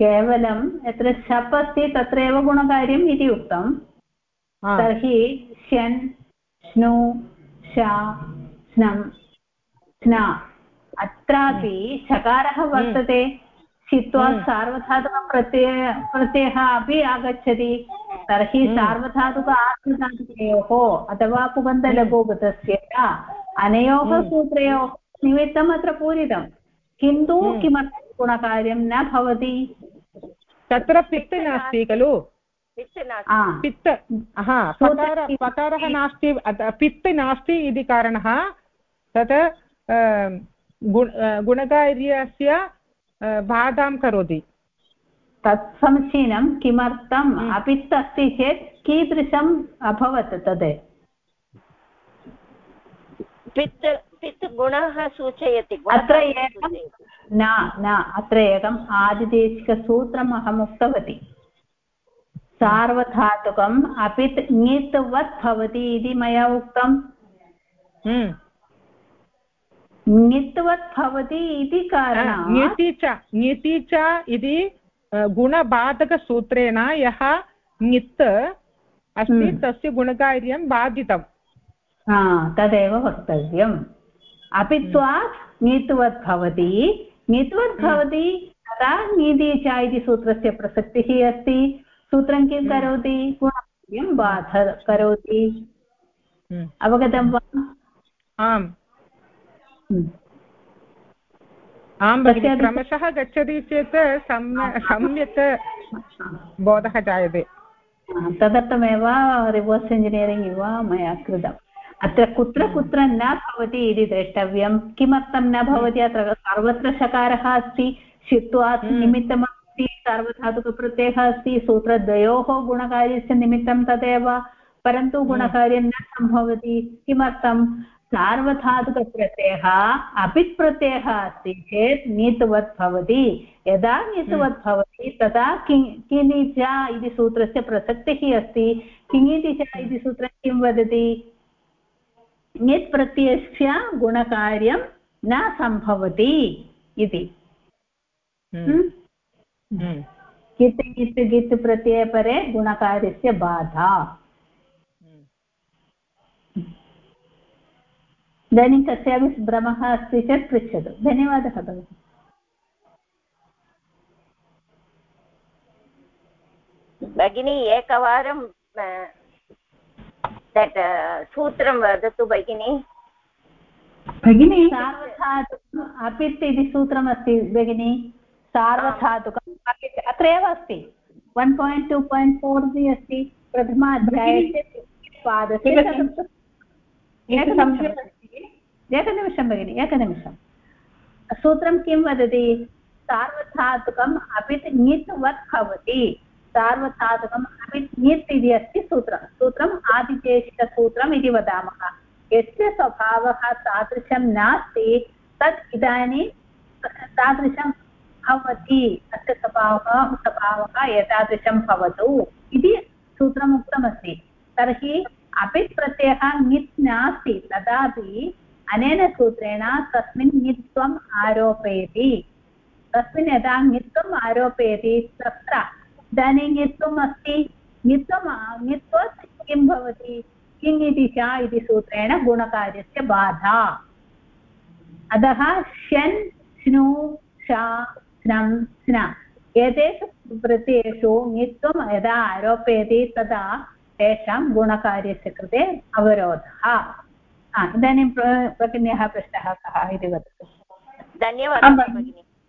केवलं यत्र शप् अस्ति तत्रैव गुणकार्यम् इति उक्तं। तर्हि श्नु श स्नं स्ना अत्रापि शकारः वर्तते। छित्त्वा सार्वधातुकप्रत्यय प्रत्ययः अपि आगच्छति। तर्हि सार्वधातुक आर्धधातुकयोः अथवा पुगन्तलघुगतस्य अनयोः सूत्रयोः निमित्तम् अत्र पूरितं किन्तु किमर्थं गुणकार्यं न भवति? तत्र पित्त नास्ति खलु। पित्त हा। पकार पकारः नास्ति पित्त नास्ति इति कारणः तत् गुण गुणकार्यस्य बाधां करोति। तत् समीचीनं किमर्थम् अपित् अस्ति चेत् कीदृशम् अभवत् तद् पित् पित् गुणः सूचयति अत्र एकं न न अत्र एकम् आदिदेशिकसूत्रम् अहम् उक्तवती सार्वधातुकम् अपित् ङित्वत् भवति इति मया उक्तम्। ङित्वत् भवति इति कारणात् ङिति च ङिति च इति गुणबाधकसूत्रेण यः ङित् अस्ति तस्य गुणकार्यं बाधितम्। तदेव वक्तव्यम्। अपित्वात् ङित्वत् भवति। ङित्वत् भवति तदा नीति च इति सूत्रस्य प्रसक्तिः अस्ति। सूत्रं किं करोति? गुणकार्यं बाध करोति। अवगतं वा? आम्। आं भगिनि क्रमशः गच्छति चेत् सम्यक् बोधः जायते। तदर्थमेव रिवर्स् इञ्जिनियरिङ्ग् इव मया कृतम्। अत्र कुत्र कुत्र न भवति इति द्रष्टव्यं। किमर्थं न भवति? अत्र सर्वत्र शकारः अस्ति शित्वात् निमित्तमस्ति सार्वधातुकप्रत्ययः अस्ति सूत्रद्वयोः गुणकार्यस्य निमित्तं तदेव परन्तु गुणकार्यं न सम्भवति। किमर्थं? सार्वधातुकप्रत्ययः अपित् प्रत्ययः अस्ति चेत् नीतवत् भवति। यदा नीतवत् भवति तदा कि किनिच इति सूत्रस्य प्रसक्तिः अस्ति। किङिति च इति सूत्रं किं वदति? ङित् प्रत्ययस्य गुणकार्यं न सम्भवति इति। हम्म। हम्म। हम्म। गित् गित् गित् प्रत्ययपरे गुणकार्यस्य बाधा। इदानीं कस्यापि भ्रमः अस्ति चेत् पृच्छतु। धन्यवादः भगिनि। भगिनी एकवारं दट् सूत्रं वदतु भगिनी भगिनी सार्वधातुकम् अपित् इति सूत्रमस्ति भगिनि सार्वधातुकम् अपित् अत्र एव अस्ति one point two point four जि अस्ति प्रथमाध्यायस्य एकनिमिषं भगिनि एकनिमिषं सूत्रं किं वदति सार्वधातुकम् अपित् ङित् वत् भवति सार्वधातुकम् अपित् ङित् इति अस्ति सूत्रं। सूत्रम् आदिदेशिकसूत्रम् इति वदामः। यस्य स्वभावः तादृशं नास्ति, तत् इदानीं तादृशं भवति। अस्य स्वभावः स्वभावः एतादृशं भवतु इति सूत्रम् उक्तमस्ति तर्हि अपित् प्रत्ययः ङित् नास्ति। तथापि अनेन सूत्रेण तस्मिन् ङित्वम् आरोपयति। तस्मिन् यदा ङित्वम् आरोपयति तत्र इदानीं ङित्वम् अस्ति ङित्वम् ङित्वात् किं भवति? किङ् इति च इति सूत्रेण गुणकार्यस्य बाधा। अतः श्नु श स्नं स्न एतेषु प्रत्ययेषु ङित्वं यदा आरोपयति तदा तेषां गुणकार्यस्य कृते अवरोधः। इदानीं भगिन्याः प्रश्नः कः इति वदतु। धन्यवादः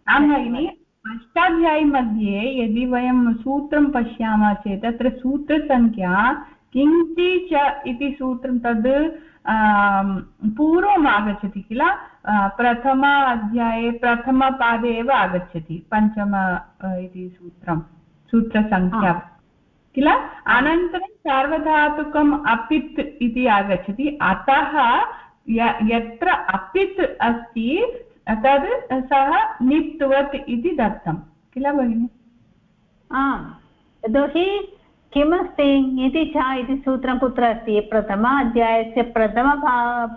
आं भगिनि। अष्टाध्यायी मध्ये यदि वयं सूत्रं पश्यामः चेत् तत्र सूत्रसङ्ख्या किञ्चि च इति सूत्रं तद् पूर्वम् आगच्छति किल? प्रथम अध्याये प्रथमपादे एव आगच्छति पञ्चम इति सूत्रं सूत्रसङ्ख्या. किल? अनन्तरं सार्वधातुकम् अपित् इति आगच्छति। अतः यत्र अपित् अस्ति तद् सः नित्वत् इति दत्तं किल भगिनि आम् यतोहि किमस्ति इति च इति सूत्रं कुत्र अस्ति प्रथम अध्यायस्य प्रथम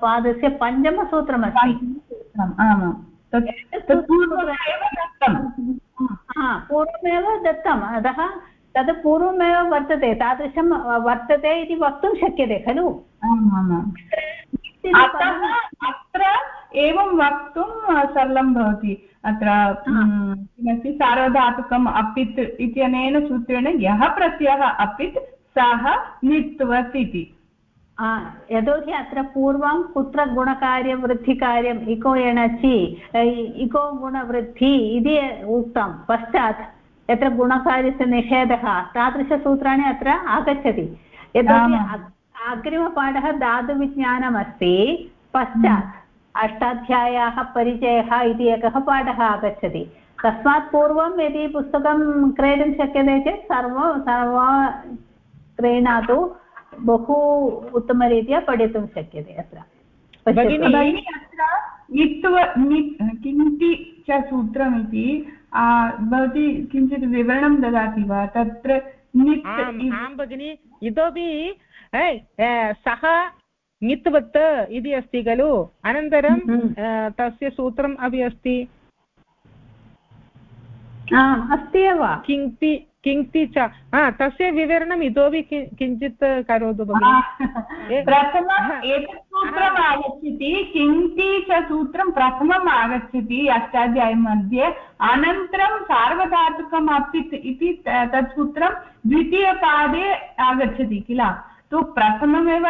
पादस्य पञ्चमसूत्रमस्ति आमां पूर्वमेव दत्तम् अतः तद् पूर्वमेव वर्तते तादृशं वर्तते इति वक्तुं शक्यते खलु अत्र एवं वक्तुं सरलं भवति। अत्र किमस्ति सार्वधातुकम् अपित् इत्यनेन सूत्रेण यः प्रत्ययः अपित् सः नित्वत् इति यतोहि अत्र पूर्वं कुत्र गुणकार्यवृद्धिकार्यम् इको एणचि इको गुणवृद्धि इति उक्तं पश्चात् यत्र गुणकार्यस्य निषेधः तादृशसूत्राणि अत्र आगच्छति। यतोहि अग्रिमपाठः धातुविज्ञानमस्ति पश्चात् अष्टाध्याय्याः परिचयः इति एकः पाठः आगच्छति। तस्मात् पूर्वं यदि पुस्तकं क्रेतुं शक्यते चेत् सर्वं सर्व क्रीणातु बहु उत्तमरीत्या पठितुं शक्यते अत्र। भगिनी अत्र नित्व किञ्चि च सूत्रमिति भवती किञ्चित् विवरणं ददाति वा? तत्र आं भगिनि। इतोपि सः ङित्वत् इति अस्ति खलु? अनन्तरं हम्म। तस्य सूत्रम् अपि अस्ति। अस्ति एव। किङ्क्ति किङ्क्ति च। तस्य विवरणम् इतोपि किञ्चित् करोतु भगिनि। प्रथमम् एतत् सूत्रम् आगच्छति किङ्क्ति च सूत्रं प्रथमम् आगच्छति अष्टाध्यायी मध्ये अनन्तरं सार्वधातुकम् अपित् इति तत् सूत्रं द्वितीयपादे आगच्छति किल? तु प्रथममेव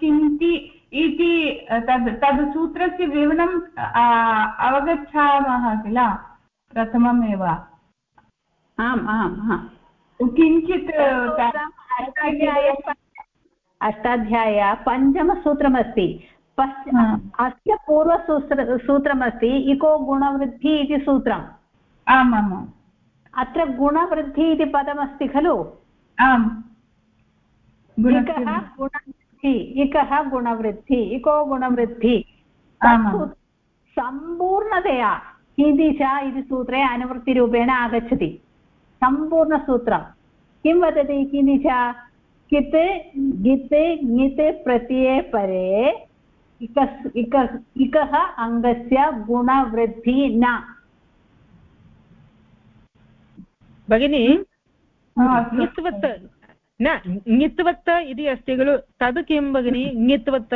किङ्क्ति इति तद् तद् सूत्रस्य विवरणम् अवगच्छामः किल? प्रथममेव। आम् आम् किञ्चित् अष्टाध्याय पञ्चमसूत्रमस्ति। अस्य पूर्वसूत्र सूत्रमस्ति इको गुणवृद्धि इति सूत्रम्। आमामाम्। अत्र गुणवृद्धि इति पदमस्ति खलु? आम्। इकः गुणवृद्धि इकः गुणवृद्धि इको गुणवृद्धि सम्पूर्णतया कीदृश इति सूत्रे अनुवृत्तिरूपेण आगच्छति। सम्पूर्णसूत्रं। किं वदति? किनिच कित् गित् ङित् प्रत्यये परे इकस् इक इकः अङ्गस्य गुणवृद्धि न। भगिनि न ङित्वत् इति अस्ति खलु तद् किं भगिनि ङित्वत्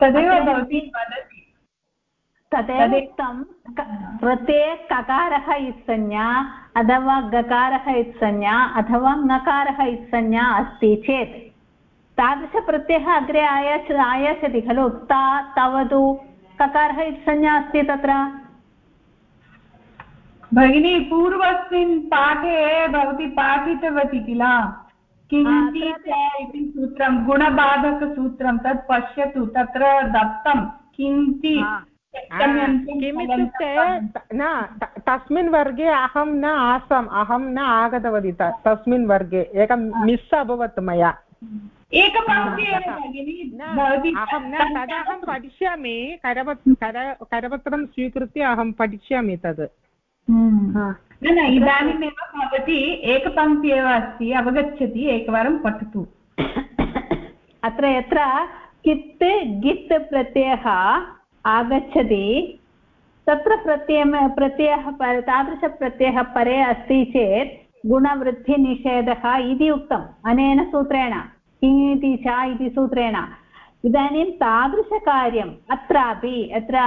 तदेव भवती वदति तदेव उक्तं प्रत्यये ककारः इत्संज्ञा अथवा गकारः इत्संज्ञा अथवा ङकारः इत्संज्ञा अस्ति चेत् तादृशप्रत्ययः अग्रे आयाच आयास्यति खलु ता तवतु ककारः इत्संज्ञा अस्ति तत्र भगिनी पूर्वस्मिन् पाठे भवती पाठितवती किल किञ्चित् इति सूत्रं गुणबाधकसूत्रं तत् पश्यतु तत्र दत्तं किमित्युक्ते न तस्मिन् वर्गे अहं न आसम् अहं न आगतवती तस्मिन् वर्गे एकं मिस् अभवत् मया। अहं न तदहं पठिष्यामि करपत् कर करपत्रं स्वीकृत्य अहं पठिष्यामि तद्। न न, इदानीमेव भवती एकपङ्क्ति एव अस्ति, अवगच्छति, एकवारं पठतु। अत्र यत्र कित्, गित् प्रत्ययः आगच्छति, तत्र प्रत्ययः प्रत्ययः तादृशप्रत्ययः परे अस्ति चेत् गुणवृद्धिनिषेधः इति उक्तम्, अनेन सूत्रेण किङिति च इति सूत्रेण। इदानीं तादृशकार्यम् अत्रापि अत्र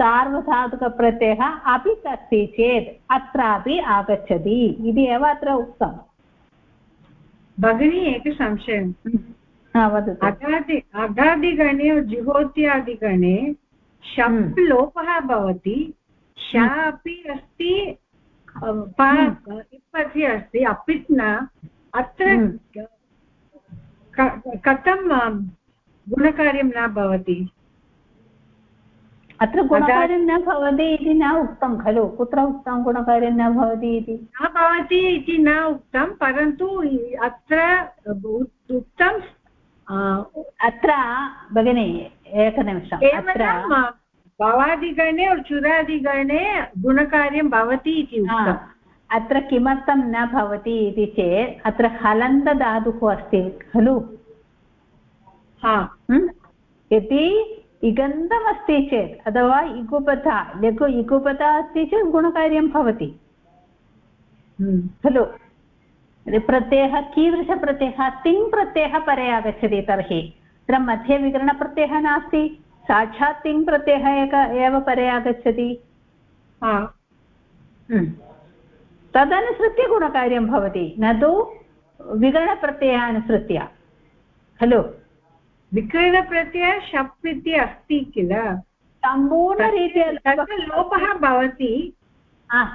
सार्वधातुकप्रत्ययः अपि अस्ति चेत् अत्रापि आगच्छति। इति एव अत्र उक्तम् भगिनी एकः संशयः। अगादि अगादिगणे जुहोत्यादिगणे शप् हम्म। लोपः भवति। श हम्म। अपि अस्ति हम्म। अस्ति अपित् न। अत्र कथं गुणकार्यं न भवति? अत्र गुणकार्यं न भवति इति न उक्तं खलु। कुत्र उक्तं गुणकार्यं न भवति इति? न भवति इति न उक्तं परन्तु अत्र उक्तं अत्र भगिनि एकनिमिषम्। अत्र भवादिगणे चुरादिगणे गुणकार्यं भवति इति अत्र किमर्थं न भवति इति चेत् अत्र हलन्तधातुः अस्ति खलु। यदि इगन्धमस्ति चेत् अथवा इगुपथा लघु इगुपथा अस्ति चेत् गुणकार्यं भवति हम्म। खलु प्रत्ययः कीदृशप्रत्ययः तिङ् प्रत्ययः परे आगच्छति तर्हि अत्र मध्ये विकरणप्रत्ययः नास्ति साक्षात् तिङ् प्रत्ययः एक एव परे आगच्छति हम्म। तदनुसृत्य गुणकार्यं भवति न तु विकरणप्रत्ययानुसृत्य खलु विकरणप्रत्ययः शप् इति अस्ति किल? सम्पूर्णरीत्या लोपः भवति।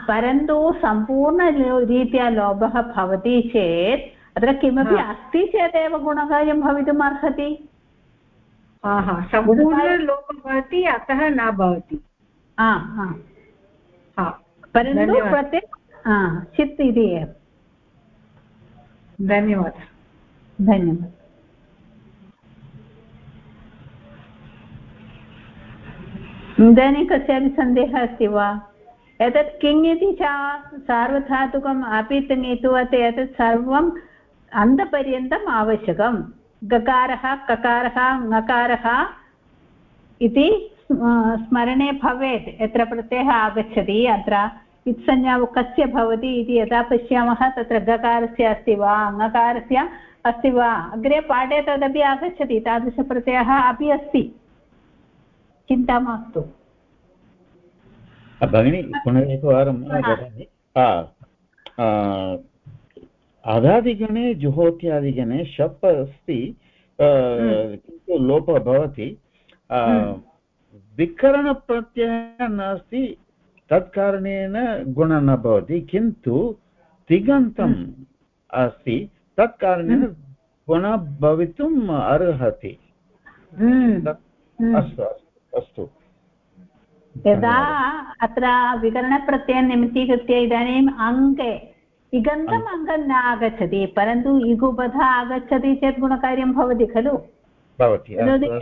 परन्तु सम्पूर्णरीत्या लोभः भवति चेत् अत्र किमपि अस्ति चेदेव गुणकार्यं भवितुम् अर्हति? सम्पूर्णलोपः भवति अतः न भवति। परन्तु प्रत्येक चित् इति एव। धन्यवादः। धन्यवादः। इदानीं कस्यापि सन्देहः अस्ति वा? एतत् किङ् इति सार्वधातुकम् ङित्वत् एतत् सर्वम् अन्तपर्यन्तम् आवश्यकं गकारः, ककारः ङकारः इति स्मरणे भवेत्। यत्र प्रत्ययः आगच्छति, अत्र इत्संज्ञा कस्य भवति इति यदा पश्यामः, तत्र गकारस्य अस्ति वा ङकारस्य अस्ति वा? अग्रे पाठे तदपि आगच्छति, तादृशप्रत्ययः अपि अस्ति। चिन्ता मास्तु। भगिनि पुनः एकवारं वदामि। अदादिगणे जुहोत्यादिगणे शप् अस्ति हम्म। किन्तु लोपः भवति। हम्म। विकरणप्रत्ययः नास्ति तत्कारणेन गुणः न भवति किन्तु तिङन्तम् हम्म। अस्ति तत्कारणेन गुणः भवितुम् अर्हति। अस्तु अस्तु। अस्तु। यदा अत्र विकरणप्रत्ययं निमित्तीकृत्य इदानीम् अङ्के इगन्तम् अङ्गं न आगच्छति परन्तु इगुबध आगच्छति चेत् गुणकार्यं भवति खलु? भवति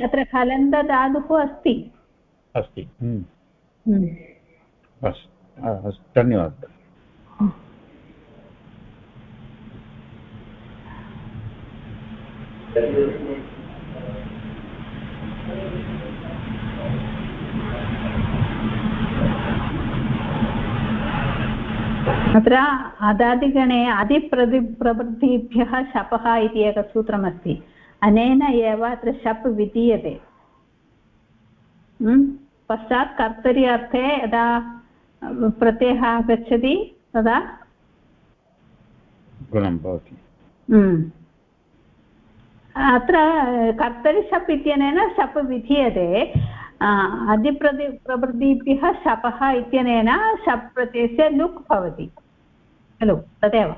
अत्र हलन्तधातुः अस्ति। अस्ति। हम्म। हम्म। अस्तु धन्यवादः। Thank you. अत्र अदादिगणे अधिप्रति प्रवृत्तिभ्यः शपः इति एकं सूत्रमस्ति अनेन एव अत्र शप् विधीयते। पश्चात् कर्तरि अर्थे यदा प्रत्ययः आगच्छति तदा गुणं भवति। हम्म। अत्र कर्तरि शप् इत्यनेन शप् विधीयते। अधिप्रति प्रभृतिभ्यः शपः इत्यनेन शप् प्रत्ययस्य लुक् भवति। खलु तदेव।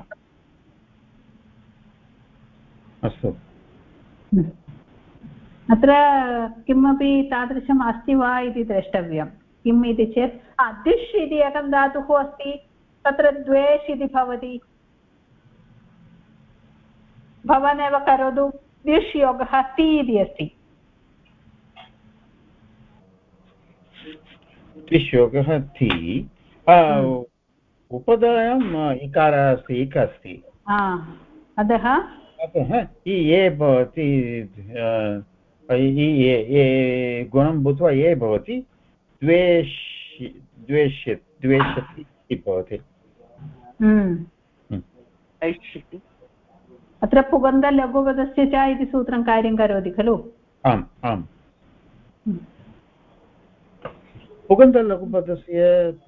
अस्तु। हम्म। अत्र किमपि तादृशम् अस्ति वा इति द्रष्टव्यं। किम् इति चेत् दिश् इति एकं धातुः अस्ति तत्र द्वेष् इति भवति। भवान् एव करोतु दिश् योगः ति इति अस्ति। त्रिश्योगः थि उपधायाम् इकारः अस्ति इक अस्ति। अतः? अतः इ ए भवति ये गुणं भूत्वा ये भवति द्वेष् द्वेष्य द्वेषति इति भवति। अत्र पुगन्धलघुपदस्य च इति सूत्रं कार्यं करोति खलु? आम् आम्। पुगन्धलघुपदस्य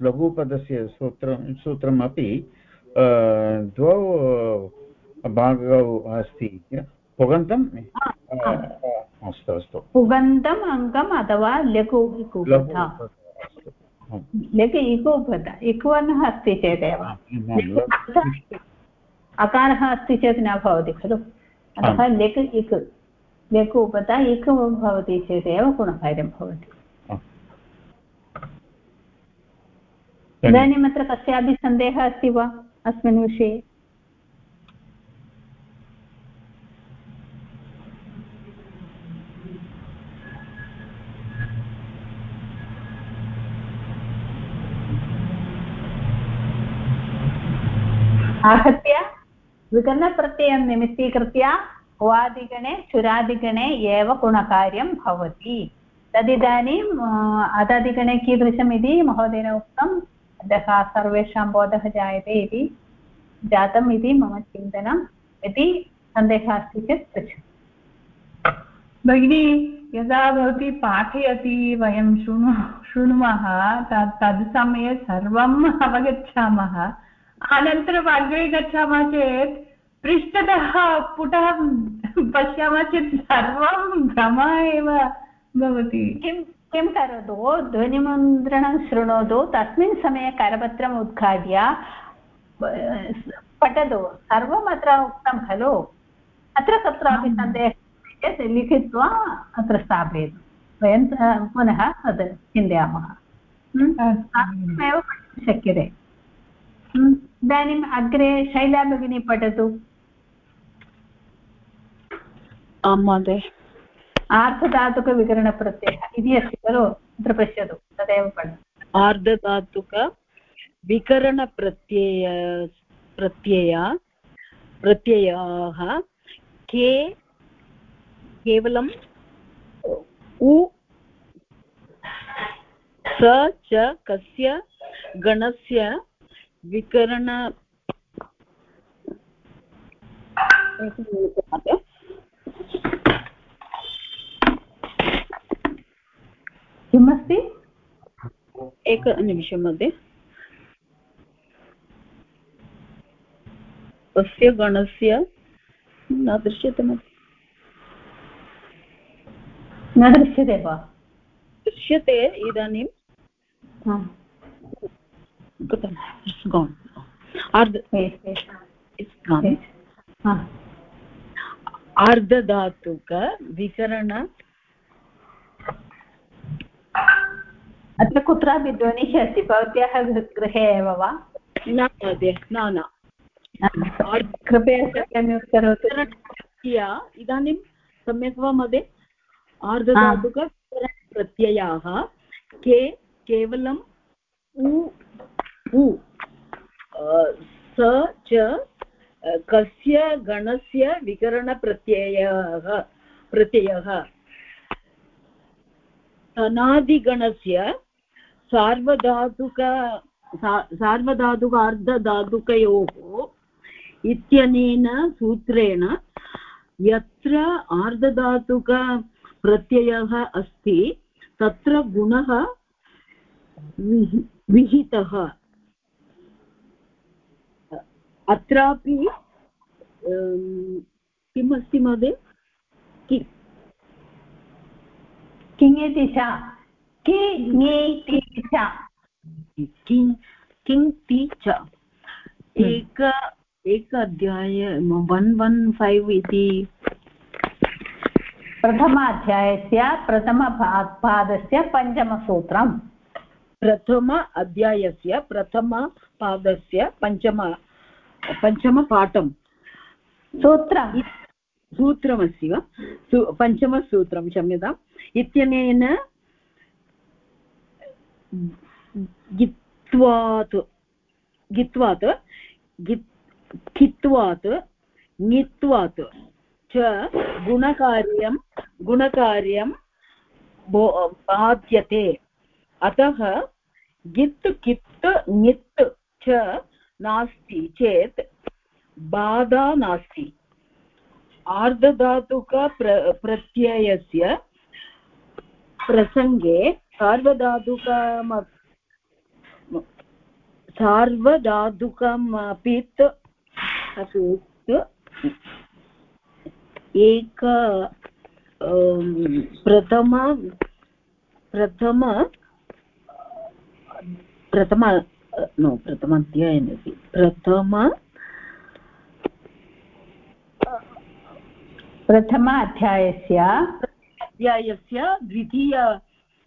लघुपदस्य सूत्रं सूत्रमपि द्वौ भागौ अस्ति। पुगन्तम् अस्तु अस्तु। पुगन्तम् अङ्गम् अथवा लघु लघु इकुपद इकुवर्णः अस्ति। चेदेव अकारः अस्ति चेत् न भवति खलु? अतः लघु इक् लघु इक् भवति चेदेव गुणकार्यं भवति। इदानीम् अत्र कस्यापि सन्देहः अस्ति वा अस्मिन् विषये? आहत्य विकरणप्रत्ययं निमित्तीकृत्य भवादिगणे चुरादिगणे एव गुणकार्यं भवति। तदिदानीम् अदादिगणे कीदृशम् इति महोदयेन उक्तम् अतः सर्वेषां बोधः जायते इति जातम् इति मम चिन्तनं यदि सन्देहः अस्ति चेत् पृच्छतु। भगिनी यदा भवती पाठयति वयं शृणु शृणुमः तत् तद् समये सर्वम् अवगच्छामः। अनन्तरम् अग्रे गच्छामः चेत् पृष्ठतः पुटः पश्यामः चेत् सर्वं भ्रमः एव भवति। किं किं करोतु? ध्वनिमुद्रणं शृणोतु। तस्मिन् समये करपत्रम् उद्घाट्य पठतु। सर्वम् अत्र उक्तं खलु? अत्र कुत्रापि सन्देहः चेत् लिखित्वा अत्र स्थापयतु। वयं पुनः तद् चिन्तयामः। एव पठितुं शक्यते। इदानीम् अग्रे शैला भगिनी पठतु। आं महोदय। आर्धधातुकविकरणप्रत्ययः इति अस्ति खलु? अत्र पश्यतु, तदेव पठतु आर्धधातुक विकरणप्रत्यय, प्रत्यय, प्रत्ययाः के, केवलं उ, स, च, कस्य, गणस्य विकरण किमस्ति? एकनिमिषं मध्ये तस्य गणस्य न दृश्यते न दृश्यते वा? दृश्यते इदानीं. अर्धधातुक विकरण अत्र कुत्रापि ध्वनिः अस्ति भवत्याः गृहे एव वा? न महोदय न न। कृपया सम्यक् करोतु। इदानीं सम्यक् वा महोदय? आर्धधातुकप्रत्ययाः के केवलम् उ उ स च कस्य गणस्य विकरणप्रत्ययः प्रत्ययः। अनादिगणस्य सार्वधातुक सार्वधातुक अर्धधातुकयोः इत्यनेन सूत्रेण यत्र आर्धधातुकप्रत्ययः अस्ति, तत्र गुणः विहि- विहितः। अत्रापि किम् अस्ति महोदय? कि किङिति च कि ङि च किं किं ति च एक एक अध्याय वन् वन् फैव् इति। प्रथमाध्यायस्य प्रथमपादस्य पञ्चमसूत्रम्। प्रथम अध्यायस्य प्रथमपादस्य पञ्चम पञ्चमपाठं सूत्रं। सूत्रमस्ति वा? सु पञ्चमसूत्रं क्षम्यताम्। इत्यनेन गित्वात् गित्वात्, गित्, खित्वात्, ङित्वात् च गुणकार्यं गुणकार्यं बाध्यते। अतः गित् कित् ङित् च नास्ति चेत् बाधा नास्ति। आर्धधातुक प्र प्रत्ययस्य प्रसङ्गे सार्वधातुकम सार्वधातुकमपित् अपित् एक अं, प्रथम प्रथम प्रथम नो प्रथम अध्यायनपि प्रथम प्रथम अध्यायस्य अध्यायस्य द्वितीय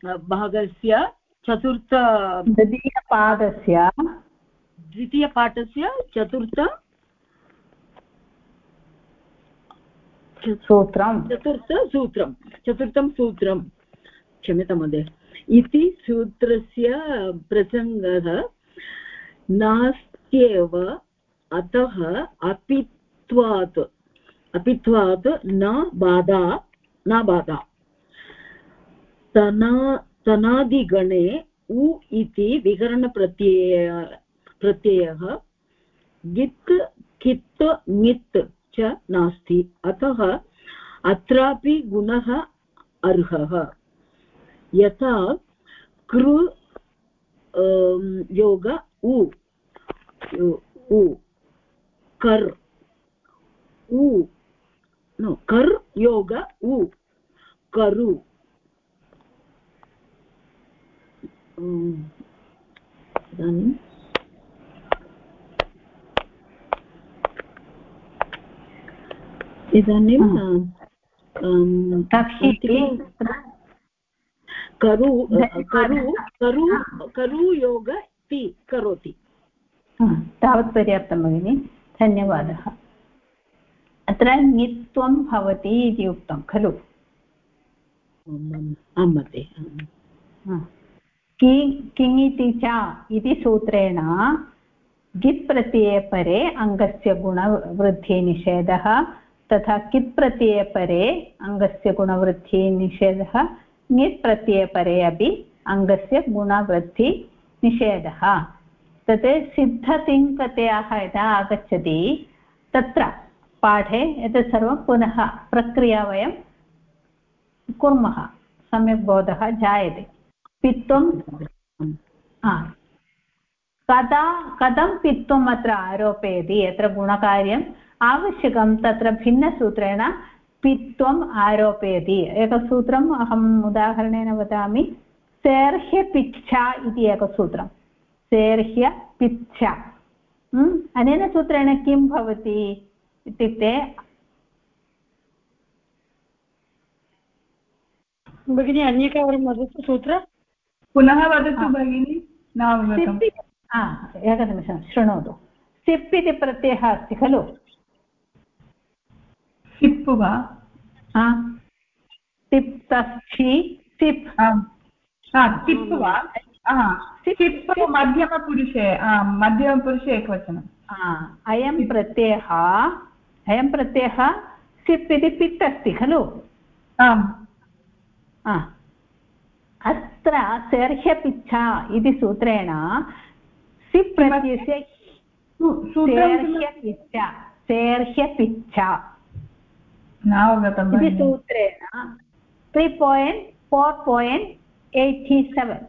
भागस्य चतुर्थ द्वितीयपादस्य द्वितीयपाठस्य चतुर्थ सूत्रं चतुर्थसूत्रं चतुर्थं सूत्रं। क्षम्यतां महोदय। इति सूत्रस्य प्रसङ्गः नास्त्येव अतः अपित्वात् अपित्वात् न बाधा न बाधा। तना, तनादिगणे उ इति विकरणप्रत्यय प्रत्ययः। गित्, कित् ङित् च नास्ति। अतः अत्रापि गुणः अर्हः। यथा कृ योग उ उ, कर्, उ, नो, कर्, योग, उ, करु। इदानीं इदानीं करु करु करु करु योग ति करोति। तावत् पर्याप्तं भगिनि। धन्यवादः। अत्र ङित्वं भवति इति उक्तं खलु? आं मते कि किङिति च इति सूत्रेण गित् प्रत्यये परे अङ्गस्य गुणवृद्धिनिषेधः तथा कित् प्रत्यये परे अङ्गस्य गुणवृद्धिनिषेधः ङित् प्रत्यये परे अपि अङ्गस्य गुणवृद्धिनिषेधः। तत् सिद्धतिङ्कतयाः यदा आगच्छति, तत्र पाठे एतत् सर्वं पुनः प्रक्रिया वयं कुर्मः। सम्यक् बोधः जायते। पित्वं कदा, कथं पित्वम् अत्र आरोपयति, यत्र गुणकार्यम् आवश्यकं, तत्र भिन्नसूत्रेण पित्वम् आरोपयति. एकसूत्रम् अहम् उदाहरणेन वदामि सेर्ह्यपिच्छा इति एकसूत्रं. सेर्ह्यपिच्छा? अनेन सूत्रेण किं भवति इत्युक्ते? भगिनी, अन्येकवारं वदतु सूत्र? पुनः वदतु भगिनि एकनिमिषं शृणोतु। सिप् इति प्रत्ययः अस्ति खलु? सिप् वा? सिप् तस्थि सिप् सिप् वा? सिप् मध्यमपुरुषे मध्यमपुरुषे एकवचनं। हा, अयं प्रत्ययः अयं प्रत्ययः सिप् इति पित् अस्ति खलु? आम्. अत्र सेर्ह्यपिच्छा इति सूत्रेण सि प्रत्ययस्य सेर्ह्यपिच्छा सेर्ह्यपिच्छा। इति सूत्रेण three point four point eighty seven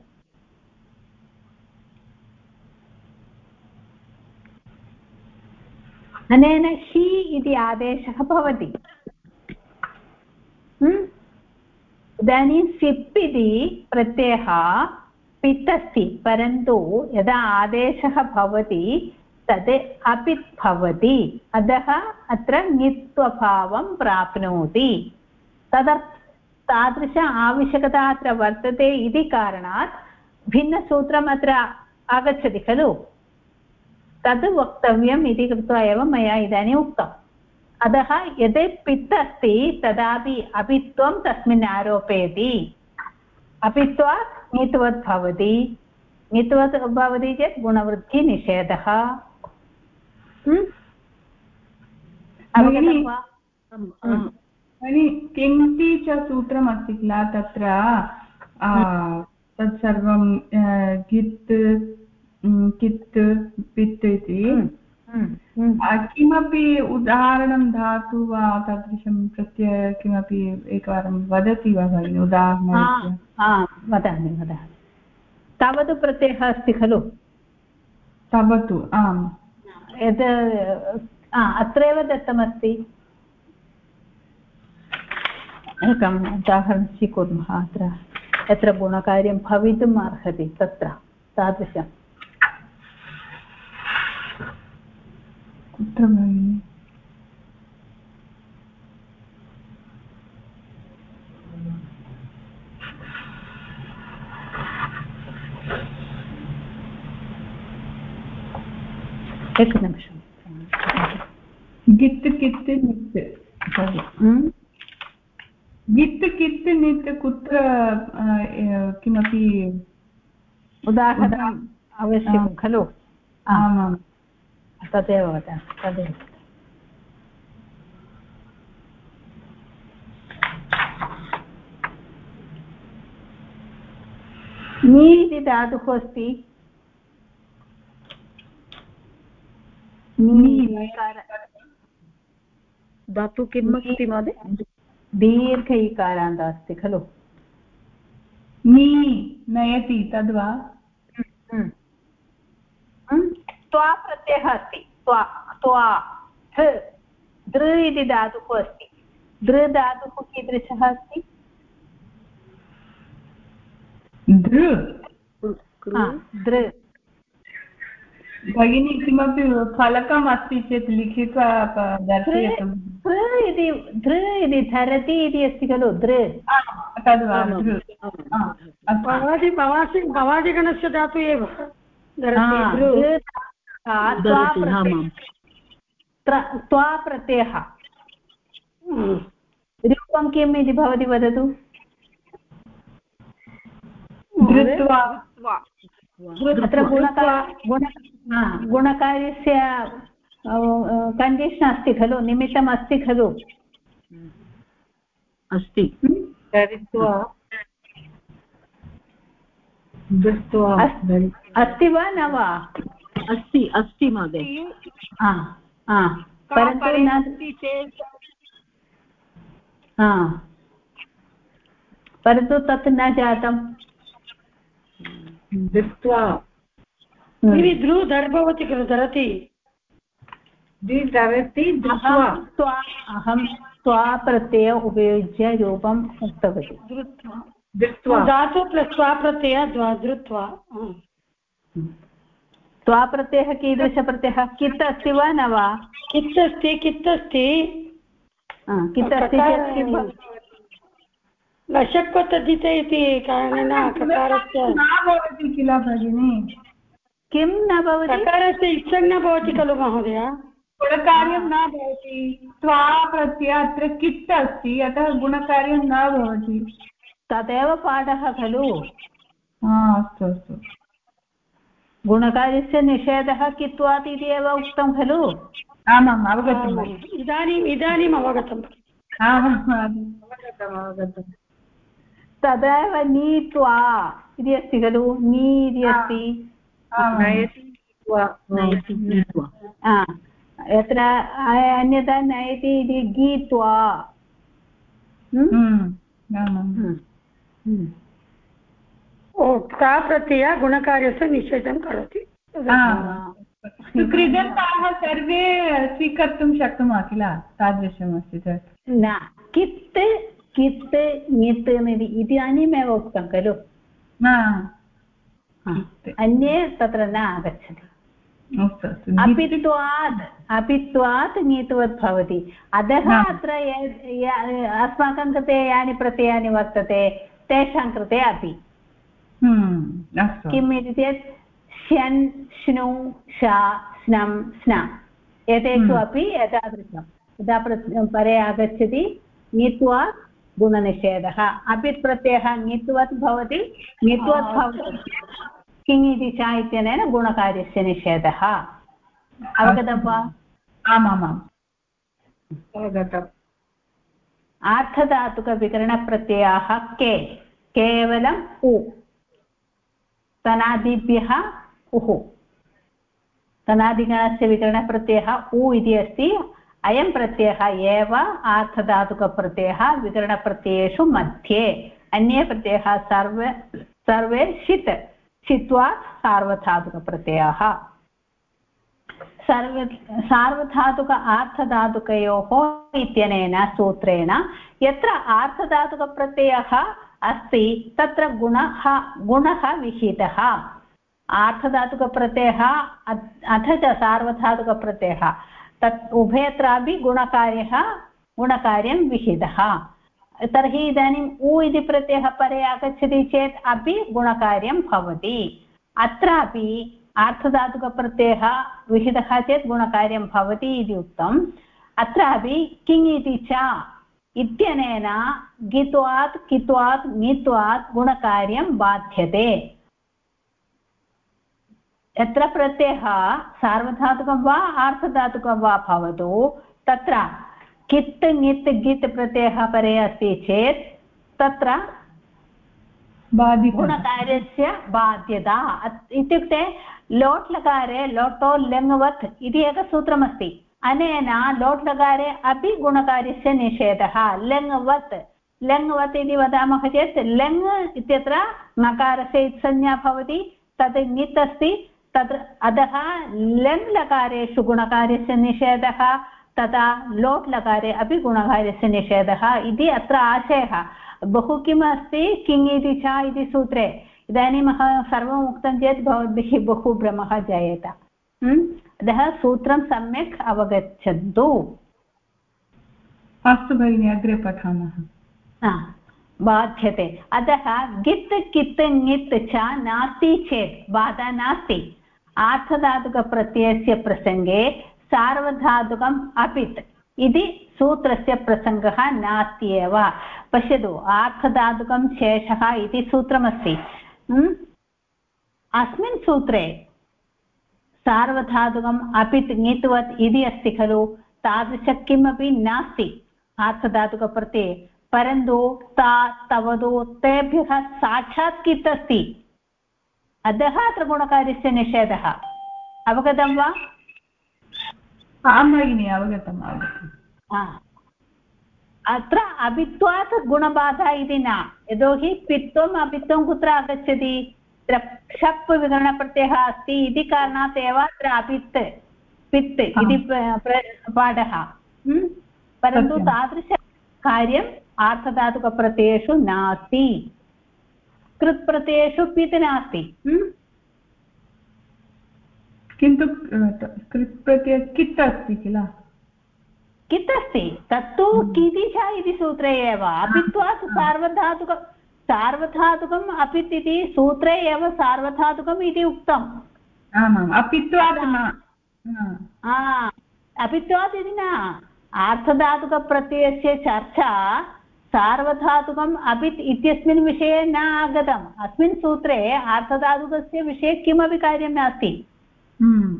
अनेन हि इति आदेशः भवति। हम्म? इदानीं सिप् इति प्रत्ययः पित् अस्ति परन्तु यदा आदेशः भवति तद् अपित् भवति। अतः अत्र ङित्वभावं प्राप्नोति। तदर्थ तादृश आवश्यकता अत्र वर्तते इति कारणात् भिन्नसूत्रम् अत्र आगच्छति खलु। तद् वक्तव्यम् इति कृत्वा एव मया इदानीम् उक्तम्। अतः यद् पित् अस्ति तदापि अपित्वं तस्मिन् आरोपयति। अपित्वा ङित्वत् भवति। ङित्वत् भवति चेत् गुणवृद्धिनिषेधः। किङ्ति च सूत्रमस्ति किल तत्र तत्सर्वं गित् कित् पित् इति। किमपि उदाहरणं धातु वा तादृशं प्रत्यय किमपि एकवारं वदति वा भगिनि उदाहरणं वदामि वदामि। तावत् प्रत्ययः अस्ति खलु? तावतु आम्। यत् अत्रैव दत्तमस्ति। एकम् उदाहरणं स्वीकुर्मः अत्र। यत्र गुणकार्यं भवितुम् अर्हति तत्र तादृशम्। कुत्र भगिनि एकनिमिषं गित् कित् नित् गित् कित् नित् कुत्र किमपि उदाहरणम् आवश्यकं खलु आमाम् तदेव वदामि तदेव। नी इति धातुः अस्ति। धातु किम् अस्ति महोदय? दीर्घ इकारान्त अस्ति खलु? नी नयति तद्वा? त्वा प्रत्ययः अस्ति त्वा त्वा ध दृ इति धातुः अस्ति दृ धातुः कीदृशः अस्ति दृ दृ भगिनी किमपि फलकम् अस्ति चेत् लिखित्वा दर्शयतु धृ इति धृ इति धरति इति अस्ति खलु दृ तद्वा भवादि भवासि भवादिगणस्य धातु एव त्वा प्रत्ययः रूपं किम् इति भवती वदतु? अत्र गुणकार गुण गुणकार्यस्य कण्डीशन् अस्ति खलु निमित्तम् अस्ति खलु। अस्ति। अस्ति वा न वा? अस्ति अस्ति महोदय। परन्तु तत् न जातम्। दृष्ट्वा। ध्रुव धर् भवति खलु धरति। धरति अहं स्वा प्रत्यय उपयुज्य रूपम् उक्तवती। दृष्ट्वा। धातु प्लस् स्वाप्रत्यय धृत्वा स्वाप्रत्ययः कीदृशप्रत्ययः? कित् अस्ति वा न वा? कित् अस्ति कित् अस्ति? कित् अस्ति चेत् लशक्वतद्धिते इति कारणेन ककारस्य न भवति किल भगिनि? किं न भवति? ककारस्य इच्छं न भवति खलु महोदय। गुणकार्यं न भवति। त्वा प्रत्यय अत्र कित् अस्ति? अतः गुणकार्यं न भवति। तदेव पाठः खलु। अस्तु अस्तु। गुणकार्यस्य निषेधः कित्वात् इति एव उक्तं खलु? आमाम् अवगतम् इदानीम् इदानीम् अवगतम् अवगतम् अवगतम्। तदेव नीत्वा इति अस्ति खलु? नी इति अस्ति। यत्र अन्यथा नयति इति गीत्वा। ओ का प्रत्यय गुणकार्यस्य निषेधं करोति। कृदन्ताः सर्वे स्वीकर्तुं शक्नुमः किल? तादृशमस्ति चेत्। न कित् कित् ङित् इदानीमेव उक्तं खलु। अन्ये तत्र न आगच्छति। अपित्वात् अपित्वात् ङित्वत् भवति। अतः अत्र अस्माकं कृते यानि प्रत्ययानि वर्तते तेषां कृते अपि। किम् इति चेत् श्यन् श्नु शा स्नं स्न एतेषु हम्म। अपि एतादृशं यदा परे आगच्छति ङित्वा गुणनिषेधः। अपि प्रत्ययः ङित्वत् भवति ङित्वत् भवति किङ् इति च इत्यनेन गुणकार्यस्य निषेधः। अवगतं वा? आमामाम्। अवगतम्। आर्थधातुकविकरणप्रत्ययाः के? केवलम् उ। तनादिभ्यः उः तनादिगणस्य विकरणप्रत्ययः उ इति अस्ति, अयं प्रत्ययः एव, आर्थधातुकप्रत्ययः विकरणप्रत्ययेषु मध्ये। अन्ये प्रत्ययः सर्वे सर्वे षित् छित्त्वा सार्वधातुकप्रत्ययाः। सर्व, सार्वधातुक आर्थधातुकयोः इत्यनेन सूत्रेण, यत्र आर्थधातुकप्रत्ययः अस्ति, तत्र गुणः गुणः विहितः। आर्थधातुकप्रत्ययः अथ च सार्वधातुकप्रत्ययः। तत् उभयत्रापि गुणकार्यः, गुणकार्यं विहितः। तर्हि इदानीम् उ इति प्रत्ययः परे आगच्छति चेत् अपि गुणकार्यं भवति। अत्रापि आर्थधातुकप्रत्ययः विहितः चेत् गुणकार्यं भवति इति उक्तम्। अत्रापि किङ् इति च इत्यनेन गित्वात् कित्वात् ङित्वात् गुणकार्यं बाध्यते। यत्र प्रत्ययः सार्वधातुकं वा आर्थधातुकं वा भवतु तत्र कित् ङित् गित् प्रत्ययः परे अस्ति चेत् तत्र गुणकार्यस्य बाध्यता। इत्युक्ते लोट् लकारे लोटो लङ्वत् इति एकसूत्रमस्ति। अनेन लोट् लकारे अपि गुणकार्यस्य निषेधः। लङ्वत् लङ्वत् इति वदामः चेत् लङ् इत्यत्र नकारस्य इत्संज्ञा भवति, तत् ङित् अस्ति, तत्र अतः लङ् लकारेषु गुणकार्यस्य निषेधः तथा लोट् लकारे अपि गुणकार्यस्य निषेधः इति अत्र आशयः। बहु किम् अस्ति? किङ् इति च इति सूत्रे। इदानीम् अहं सर्वम् उक्तं चेत् भवद्भिः बहु भ्रमः जायेत। अतः सूत्रं सम्यक् अवगच्छन्तु। अस्तु भगिनि अग्रे पठामः। बाध्यते। अतः गित् कित् ङित् च नास्ति चेत् बाधा नास्ति। आर्थधातुकप्रत्ययस्य प्रसङ्गे सार्वधातुकम् अपित् इति सूत्रस्य प्रसङ्गः नास्ति एव। पश्यतु आर्थधातुकं शेषः इति सूत्रमस्ति। अस्मिन् सूत्रे सार्वधातुकम् अपित् ङित्वत् इति अस्ति खलु तादृश किमपि नास्ति आर्थधातुकप्रत्यये परन्तु ता तवदो तेभ्यः साक्षात् कित् अस्ति अतः अत्र गुणकार्यस्य निषेधः अवगतं वा आं भगिनि अवगतम् अवगतम् अत्र अभित्वात् गुणबाधा इति न यतोहि पित्वम् अभित्वं कुत्र आगच्छति शप् विकरणप्रत्ययः अस्ति इति कारणात् एव अत्र अपित् पित् इति पाठः। परन्तु तादृशकार्यम् आर्थधातुकप्रत्ययेषु नास्ति। कृत् प्रत्ययेषु पित् नास्ति। किन्तु कृत् प्रत्यय कित् अस्ति किल? कित् अस्ति? तत्तु किदिश इति सूत्रे एव। अपित्वात् सार्वधातुक सार्वधातुकम् अपित् इति सूत्रे एव सार्वधातुकम् इति उक्तम्। आमाम् अपित्वात् अपित्वात् इति न आर्थधातुकप्रत्ययस्य चर्चा सार्वधातुकम् अपित् इत्यस्मिन् विषये न आगतम्। अस्मिन् सूत्रे आर्धधातुकस्य विषये किमपि कार्यं नास्ति। हम्म।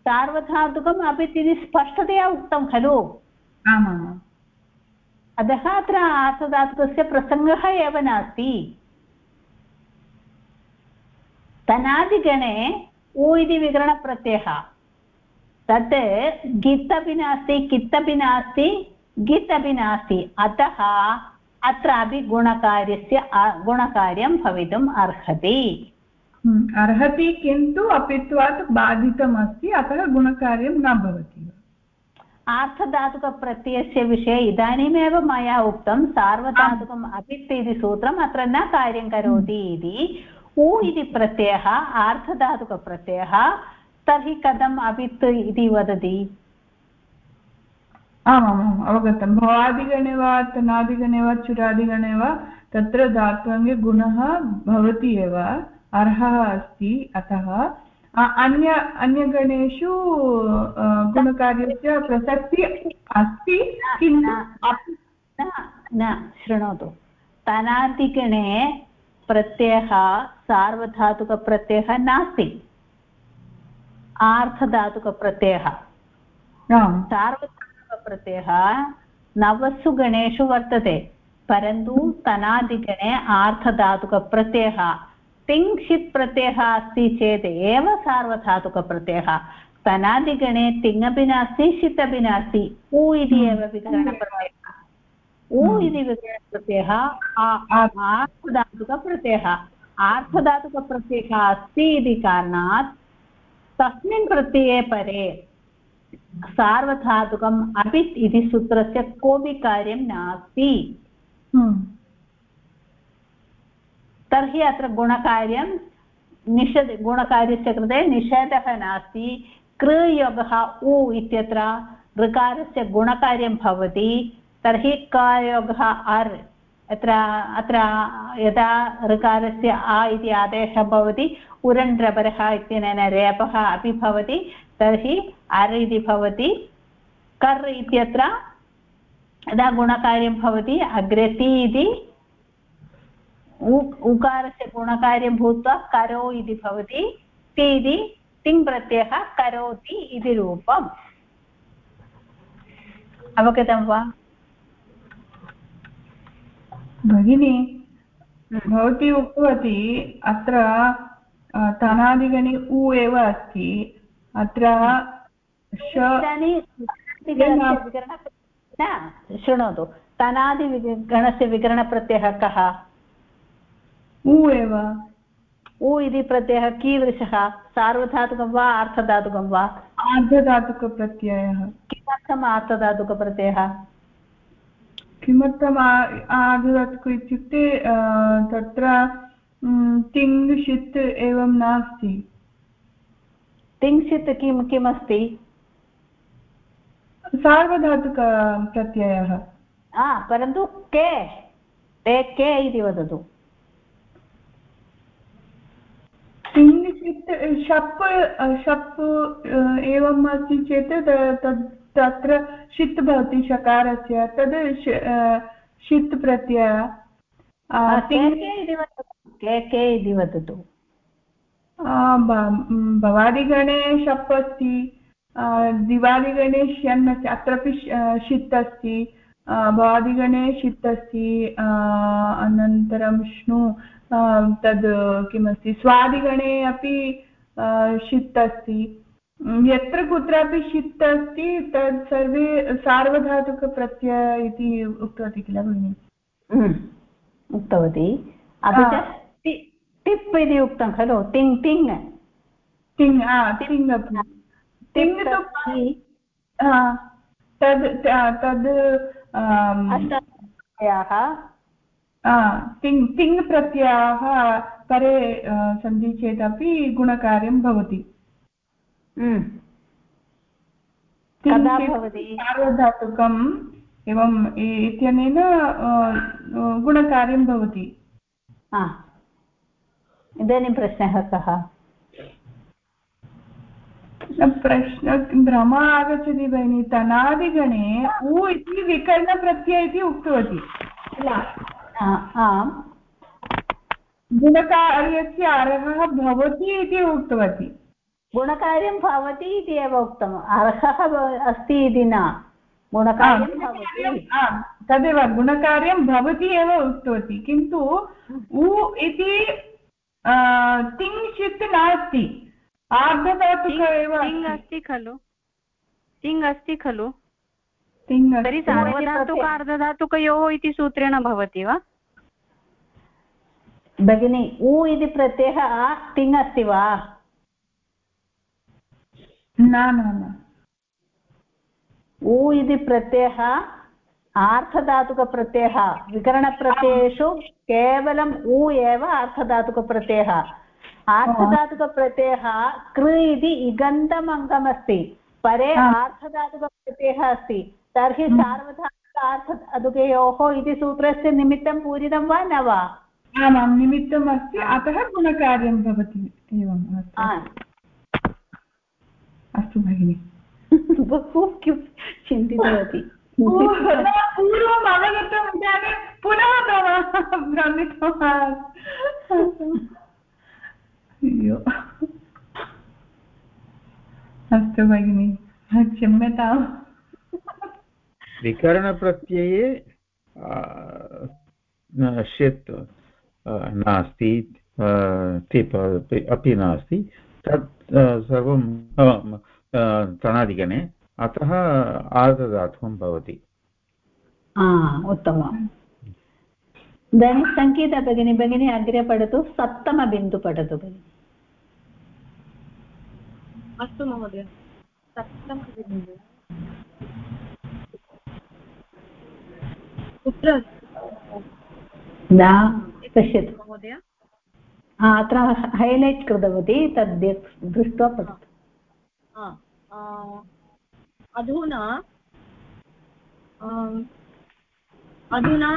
सार्वधातुकम् अपित् इति स्पष्टतया उक्तं खलु। अतः अत्र आर्धधातुकस्य प्रसङ्गः एव नास्ति। तनादिगणे उ इति विकरणप्रत्ययः। तत् गित् अपि नास्ति कित् अपि नास्ति गित् अपि नास्ति। अतः अत्रापि गुणकार्यस्य गुणकार्यं भवितुम् अर्हति। हम्म, अर्हति किन्तु अपित्वात् बाधितमस्ति अतः गुणकार्यं न भवति। आर्थधातुकप्रत्ययस्य विषये इदानीमेव मया उक्तं सार्वधातुकम् अपित् इति सूत्रम् अत्र न कार्यं करोति इति। उ इति प्रत्ययः आर्थधातुकप्रत्ययः तर्हि कथम् अपित् इति वदति? आमामाम् अवगतं। भवादिगणे वा तनादिगणे वा चुरादिगणे वा तत्र धात्वङ्गे गुणः भवति एव। अर्हः अस्ति अतः अन्य अन्यगणेषु गुणकार्यस्य प्रसक्तिः अस्ति किन्तु न शृणोतु तनादिगणे प्रत्ययः सार्वधातुकप्रत्ययः नास्ति आर्थधातुकप्रत्ययः सार्वधातुकप्रत्ययः नवसु गणेषु वर्तते परन्तु तनादिगणे आर्थधातुकप्रत्ययः तिङ्क्षित् प्रत्ययः अस्ति चेत् एव सार्वधातुकप्रत्ययः। तनादिगणे तिङपि नास्ति षित् अपि नास्ति। उ इति एव विकरणप्रत्ययः। उ इति विकरणप्रत्ययः आर्थधातुकप्रत्ययः। आर्थधातुकप्रत्ययः अस्ति इति कारणात् तस्मिन् प्रत्यये परे सार्वधातुकम् अपित् इति सूत्रस्य कोऽपि कार्यं नास्ति। तर्हि अत्र गुणकार्यं निषेध गुणकार्यस्य कृते निषेधः नास्ति। कृयोगः उ इत्यत्र ऋकारस्य गुणकार्यं भवति। तर्हि कयोगः अर् अत्र अत्र यदा ऋकारस्य आ इति आदेशः भवति, उरण्ड्रबरः इत्यनेन रेपः अपि भवति। तर्हि अर् इति भवति। कर् इत्यत्र यदा गुणकार्यं भवति, अग्रे ति इति उकारस्य गुणकार्यं भूत्वा करो इति भवति ति इति तिङ् प्रत्ययः करोति इति रूपम्। अवगतं वा? भगिनी भवती उक्तवती अत्र तनादिगणे उ एव अस्ति। अत्र शृणोतु। तनादिगणस्य विकरणप्रत्ययः कः? उ एव। उ इति प्रत्ययः कीदृशः? सार्वधातुकं वा अर्थधातुकं वा? आर्धधातुकप्रत्ययः। किमर्थम् आर्थधातुकप्रत्ययः किमर्थम् आर्धधातुक इत्युक्ते तत्र तिङ् एवं नास्ति। तिङ्क्षित् किं किमस्ति? सार्वधातुकप्रत्ययः। परन्तु के? ते के इति वदतु तिङ्क्षित् शप् शप् एवम् अस्ति चेत् तद् तत्र षित् भवति शकारस्य तद् षित् प्रत्यय। के के इति वदतु? भवादिगणे शप् अस्ति दिवादिगणे श्यन् अस्ति अत्रापि षित् अस्ति भवादिगणे षित् अस्ति अनन्तरं श्नु तद् किमस्ति? स्वादिगणे अपि षित् अस्ति यत्र कुत्रापि षित् अस्ति तत् सर्वे सार्वधातुकप्रत्यय इति उक्तवती किल भगिनि? उक्तवती। अपि च टिप् इति उक्तं खलु तिङ् तिङ् तिङ् तिङ् तिङ् तद् तद् तिङ् तिङ् प्रत्ययाः परे सन्ति चेदपि गुणकार्यं भवति। सार्वधातुकम् एवम् इत्यनेन गुणकार्यं भवति। इदानीं प्रश्नः कः? प्रश्न भ्रम आगच्छति भगिनि तनादिगणे उ इति विकरणप्रत्यय इति उक्तवती। आम्। गुणकार्यस्य अर्हः भवति इति उक्तवती। गुणकार्यं भवति इति एव उक्तम्। अर्हः अस्ति इति न। गुणकार्यं भवति। तदेव गुणकार्यं भवति एव उक्तवती। किन्तु उ इति तिङ् नास्ति। आर्धधातुक एव तिङ् अस्ति खलु। तिङ् अस्ति खलु। तिङ् तर्हि सार्वधातुक अर्धधातुकयोः इति सूत्रेण भवति वा? भगिनि उ इति प्रत्ययः तिङ् अस्ति वा? न न उ इति प्रत्ययः आर्थधातुकप्रत्ययः विकरणप्रत्ययेषु केवलम् उ एव आर्थधातुकप्रत्ययः आर्थधातुकप्रत्ययः कृ इति इगन्तम् अङ्गमस्ति परे आर्थधातुकप्रत्ययः अस्ति. तर्हि सार्वधातुक आर्थधातुकयोः इति सूत्रस्य निमित्तं पूरितं वा न वा? आमां निमित्तम् अस्ति। अतः गुणकार्यं भवति एवम् अस्तु। भगिनि। बहु चिन्तितवती। पूर्वम् अवगतम् इदानीं पुनः भ्रमितवान्। अस्तु भगिनि क्षम्यताम्। विकरणप्रत्यये षित् नास्ति टिप् अपि नास्ति तत् सर्वं तणादिगणे अतः आर्धधातुकं भवति। उत्तमम्। इदानीं सङ्गीता भगिनी भगिनी अग्रे पठतु सप्तमबिन्दु पठतु भगिनि। अस्तु महोदय सप्तमबिन्दु। कुत्र? पश्यतु। महोदय। अत्र हैलैट् कृतवती तद् दृष्ट्वा पठतु। अधुना अधुना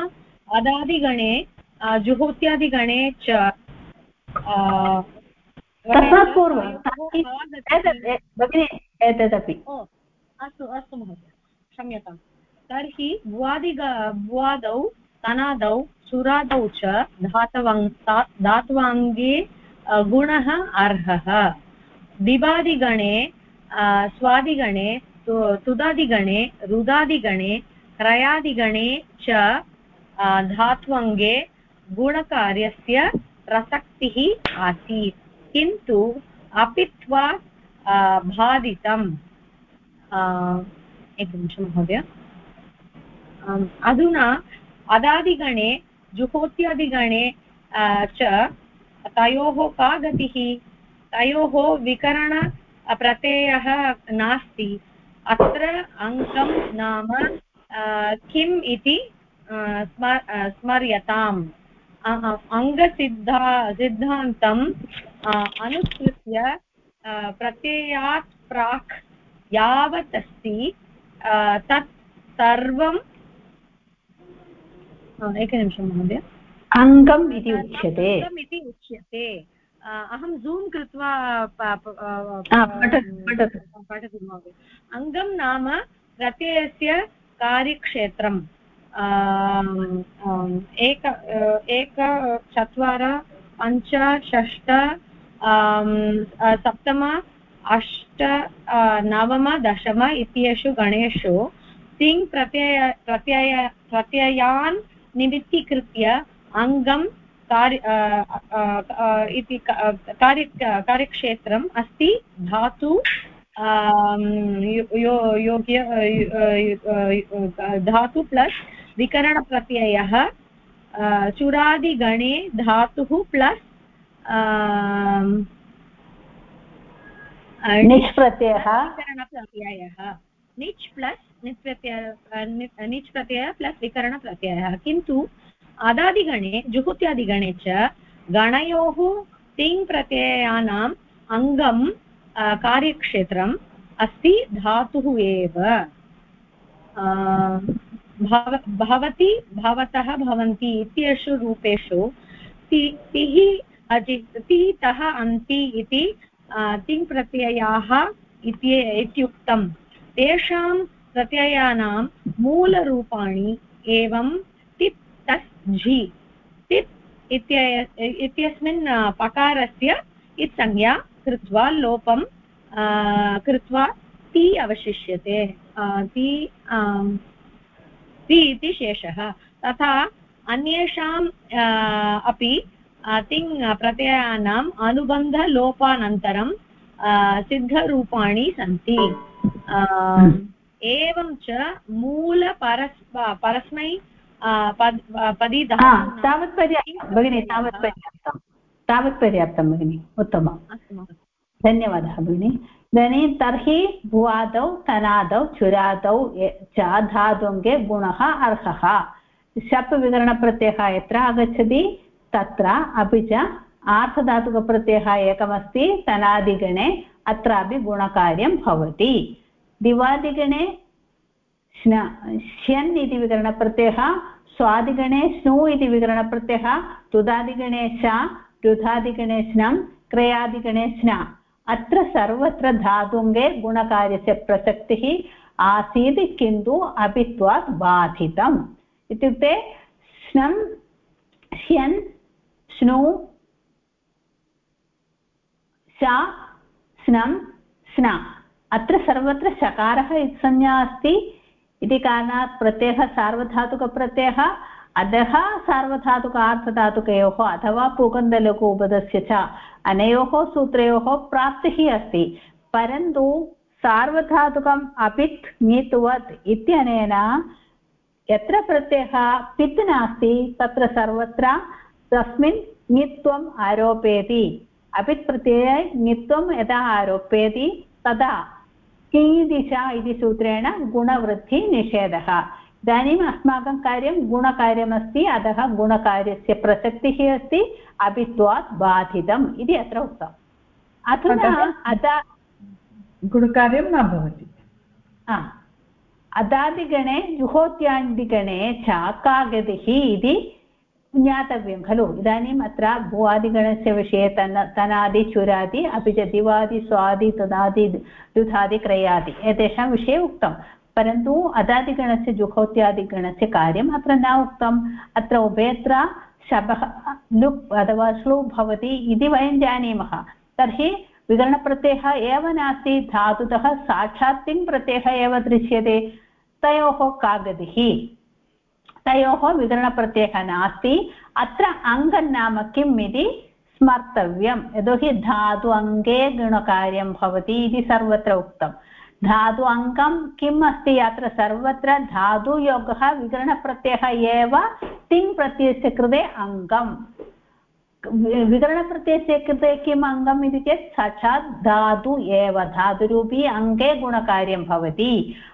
अदादिगणे जुहोत्यादिगणे च तस्मात् पूर्वं भगिनि एतदपि। अस्तु अस्तु महोदय। क्षम्यतां तर्हि भुवादिग भुवादौ तनादौ, सुरादौ च धातवङ् धात्वाङ्गे गुणः अर्हः। दिवादिगणे स्वादिगणे तुदादिगणे, रुदादिगणे, क्रयादिगणे च धात्वङ्गे गुणकार्यस्य प्रसक्तिः आसीत्। किन्तु अपित्वा बाधितम्। एकनिमिषं महोदय। अधुना अदादिगणे, जुहोत्यादिगणे च, तयोः का गतिः? तयोः विकरण प्रत्ययः नास्ति। अत्र अङ्कं नाम किम् इति स्मर्यताम्। अङ्गसिद्धा सिद्धान्तम् अनुसृत्य प्रत्ययात् प्राक् यावत् अस्ति। तत् सर्वं एकनिमिषं महोदय। अङ्गम् इति उच्यते। इति उच्यते। अहं जूम् कृत्वा पठतु महोदय। अङ्गं नाम प्रत्ययस्य कार्यक्षेत्रम्। एक एक चत्वार पञ्च षष्ट सप्तम अष्ट नवम दशम इत्येषु गणेषु तिङ् प्रत्यय प्रत्यय प्रत्ययान् निमित्तीकृत्य अङ्गं कार्य इति कार्य कार्यक्षेत्रम् अस्ति धातु योग्य धातु प्लस् विकरणप्रत्ययः चुरादिगणे धातुः प्लस् निच् प्रत्ययः निच् प्लस् निच् प्रत्यय निच् प्रत्ययः प्लस् विकरणप्रत्ययः. किन्तु अदादिगणे जुहुत्यादिगणे च गणयोः तिङ् प्रत्ययानाम् अङ्गं कार्यक्षेत्रम् अस्ति धातुः एव. भवति, भवतः भवन्ति इत्येषु रूपेषु तिः तितः अन्ति इति प्रत्ययानां मूलरूपाणि एवं तिप् तस् झि। तिप् इत्य इत्यस्मिन् पकारस्य इत्संज्ञा कृत्वा लोपं कृत्वा ति अवशिष्यते। ति ति इति शेषः। तथा अन्येषाम् अपि तिङ् प्रत्ययानाम् अनुबन्धलोपानन्तरं सिद्धरूपाणि सन्ति। एवं च मूलपरस् परस्मै पदी तावत् पर्याप्तं भगिनि तावत् पर्याप्तं तावत् पर्याप्तं भगिनि उत्तमं धन्यवादः भगिनि. इदानीं तर्हि भुवादौ तनादौ चुरादौ च धातुङ्गे गुणः अर्हः. शप् विकरणप्रत्ययः यत्र आगच्छति तत्र अपि च आर्थधातुकप्रत्ययः एकमस्ति तनादिगणे अत्रापि गुणकार्यं भवति. दिवादिगणे श्न श्यन् इति विकरणप्रत्ययः, स्वादिगणे स्नु इति विकरणप्रत्ययः, तुदादिगणे श रुधादिगणे स्नं क्रयादिगणे स्न। अत्र सर्वत्र धातुङ्गे गुणकार्यस्य प्रसक्तिः आसीत्, किन्तु अपित्वात् बाधितम्। इत्युक्ते स्नं श्यन् स्नु श स्न। अत्र सर्वत्र शकारः संज्ञा अस्ति। इति कारणात् प्रत्ययः सार्वधातुकप्रत्ययः, अधः सार्वधातुक आर्थधातुकयोः अथवा पूगन्धलघु उपदस्य च अनयोः सूत्रयोः प्राप्तिः अस्ति। परन्तु सार्वधातुकम् अपित् ङित्वत् इत्यनेन यत्र प्रत्ययः पित् नास्ति, तत्र सर्वत्र तस्मिन् ङित्वम् आरोपयति। अपित् प्रत्यये ङित्वं यदा आरोपयति, तदा कीदिशा इति सूत्रेण गुणवृद्धिनिषेधः इदानीम् अस्माकं कार्यं गुणकार्यमस्ति अतः गुणकार्यस्य प्रसक्तिः अस्ति अभित्वात् बाधितम् इति अत्र उक्तम् अधुना अदा गुणकार्यं न भवति. अदादिगणे जुहोत्यादिगणे च का गतिः इति ज्ञातव्यं खलु? इदानीम् अत्र भुवादिगणस्य विषये तन, तनादि चुरादि, अपि च दिवादि, स्वादि, तदादि, दुधादि क्रयादि एतेषां विषये उक्तं। परन्तु अदादिगणस्य, जुहोत्यादिगणस्य कार्यम् अत्र न उक्तम्। अत्र उभयत्र शबः लुप् अथवा श्लू भवति इति वयं जानीमः। तर्हि विकरणप्रत्ययः एव नास्ति, धातुतः साक्षात् तिङ् प्रत्ययः एव दृश्यते। तयोः का गतिः तयोः विकरणप्रत्ययः नास्ति। अत्र अङ्गन् नाम किम् इति स्मर्तव्यं यतोहि धातु अङ्गे गुणकार्यं भवति इति सर्वत्र उक्तं। धातु अङ्गं किम् अस्ति? अत्र सर्वत्र धातुयोगः विकरणप्रत्ययः एव तिङ् प्रत्ययस्य कृते अङ्गम्। विकरणप्रत्ययस्य कृते किम् अङ्गम् इति चेत् साक्षात् धातु एव। धातुरूपी अङ्गे गुणकार्यं भवति।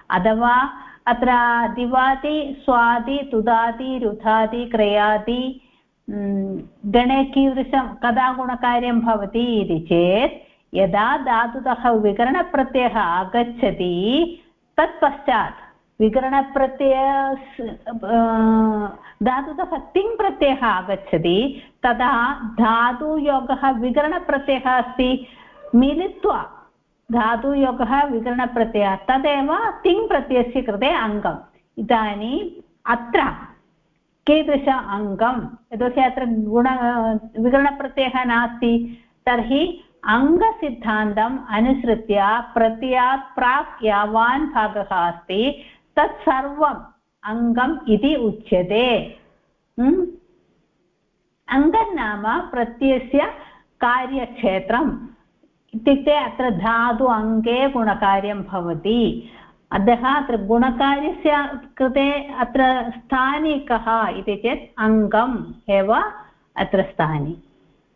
अथवा अत्र दिवाति स्वादि तुदाति, रुधाति, क्रयाति गणे कीदृशं कदा गुणकार्यं भवति इति चेत् यदा धातुतः विकरणप्रत्ययः आगच्छति, तत्पश्चात् विकरणप्रत्यय धातुतः तिङ् प्रत्ययः आगच्छति, तदा धातुयोगः विकरणप्रत्ययः अस्ति। मिलित्वा धातुयोगः विकरणप्रत्ययः, तदेव तिङ् प्रत्ययस्य कृते अङ्गम्। इदानीम् अत्र कीदृश अङ्गं यतोहि अत्र गुण, विकरणप्रत्ययः नास्ति। तर्हि अङ्गसिद्धान्तम् अनुसृत्य प्रत्ययात् प्राक् यावान् भागः अस्ति। तत्सर्वम् अङ्गम् इति उच्यते। अङ्गं प्रत्ययस्य कार्यक्षेत्रम्। इत्युक्ते अत्र धातु अङ्गे गुणकार्यं भवति। अतः अत्र गुणकार्यस्य कृते अत्र स्थानी कः इति चेत् अङ्गम् एव अत्र स्थानी।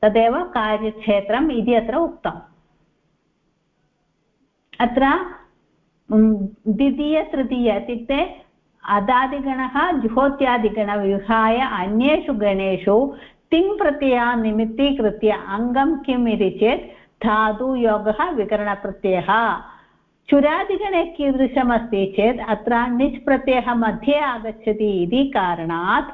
तदेव कार्यक्षेत्रम् इति अत्र उक्तम्। अत्र द्वितीयतृतीय इत्युक्ते अदादिगणः, जुहोत्यादिगणविहाय अन्येषु गणेषु तिङ् निमित्तीकृत्य अङ्गं किम् इति चेत् धातुयोगः विकरणप्रत्ययः। चुरादिगणे कीदृशमस्ति चेत् अत्र णिच् प्रत्ययः मध्ये आगच्छति इति कारणात्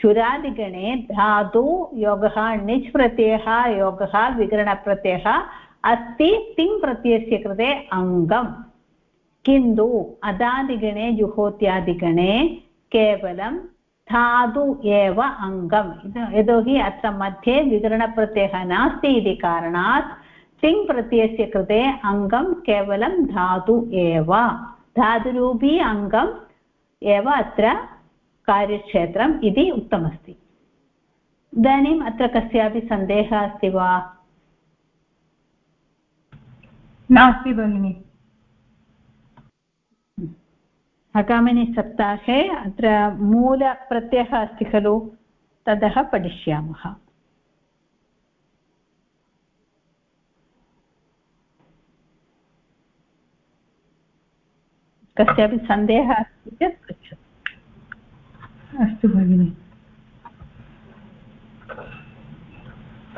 चुरादिगणे धातु योगः णिच् प्रत्ययः योगः, विकरणप्रत्ययः अस्ति तिङ् कृते अङ्गम्। किन्तु अदादिगणे, जुहोत्यादिगणे केवलं धातु एव अङ्गम्। यतोहि अत्र मध्ये विकरणप्रत्ययः नास्ति इति कारणात् तिङ् प्रत्ययस्य कृते अङ्गं केवलं धातु एव। धातुरूपी अङ्गम् एव अत्र कार्यक्षेत्रम् इति उक्तमस्ति इदानीम् अत्र कस्यापि सन्देहः अस्ति वा? नास्ति भगिनि। आगामिनि सप्ताहे अत्र मूलप्रत्ययः अस्ति खलु ततः पठिष्यामः। कस्यापि सन्देहः अस्ति चेत् पृच्छतु। अस्तु भगिनि।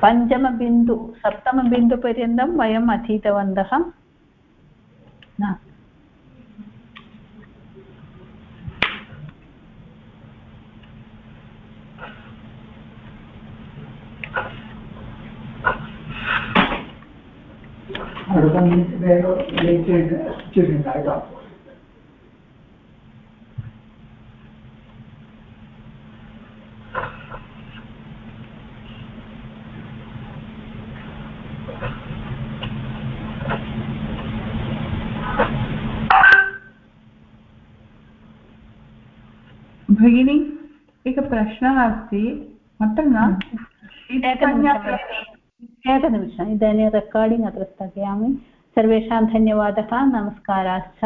पञ्चमबिन्दु सप्तमबिन्दुपर्यन्तं वयम् अधीतवन्तः। न। भगिनी एकः प्रश्नः अस्ति। अत्र न? एकनिमिषम् एकनिमिषम् इदानीं रेकार्डिङ्ग् अत्र स्थगयामि सर्वेषां धन्यवादः नमस्काराश्च।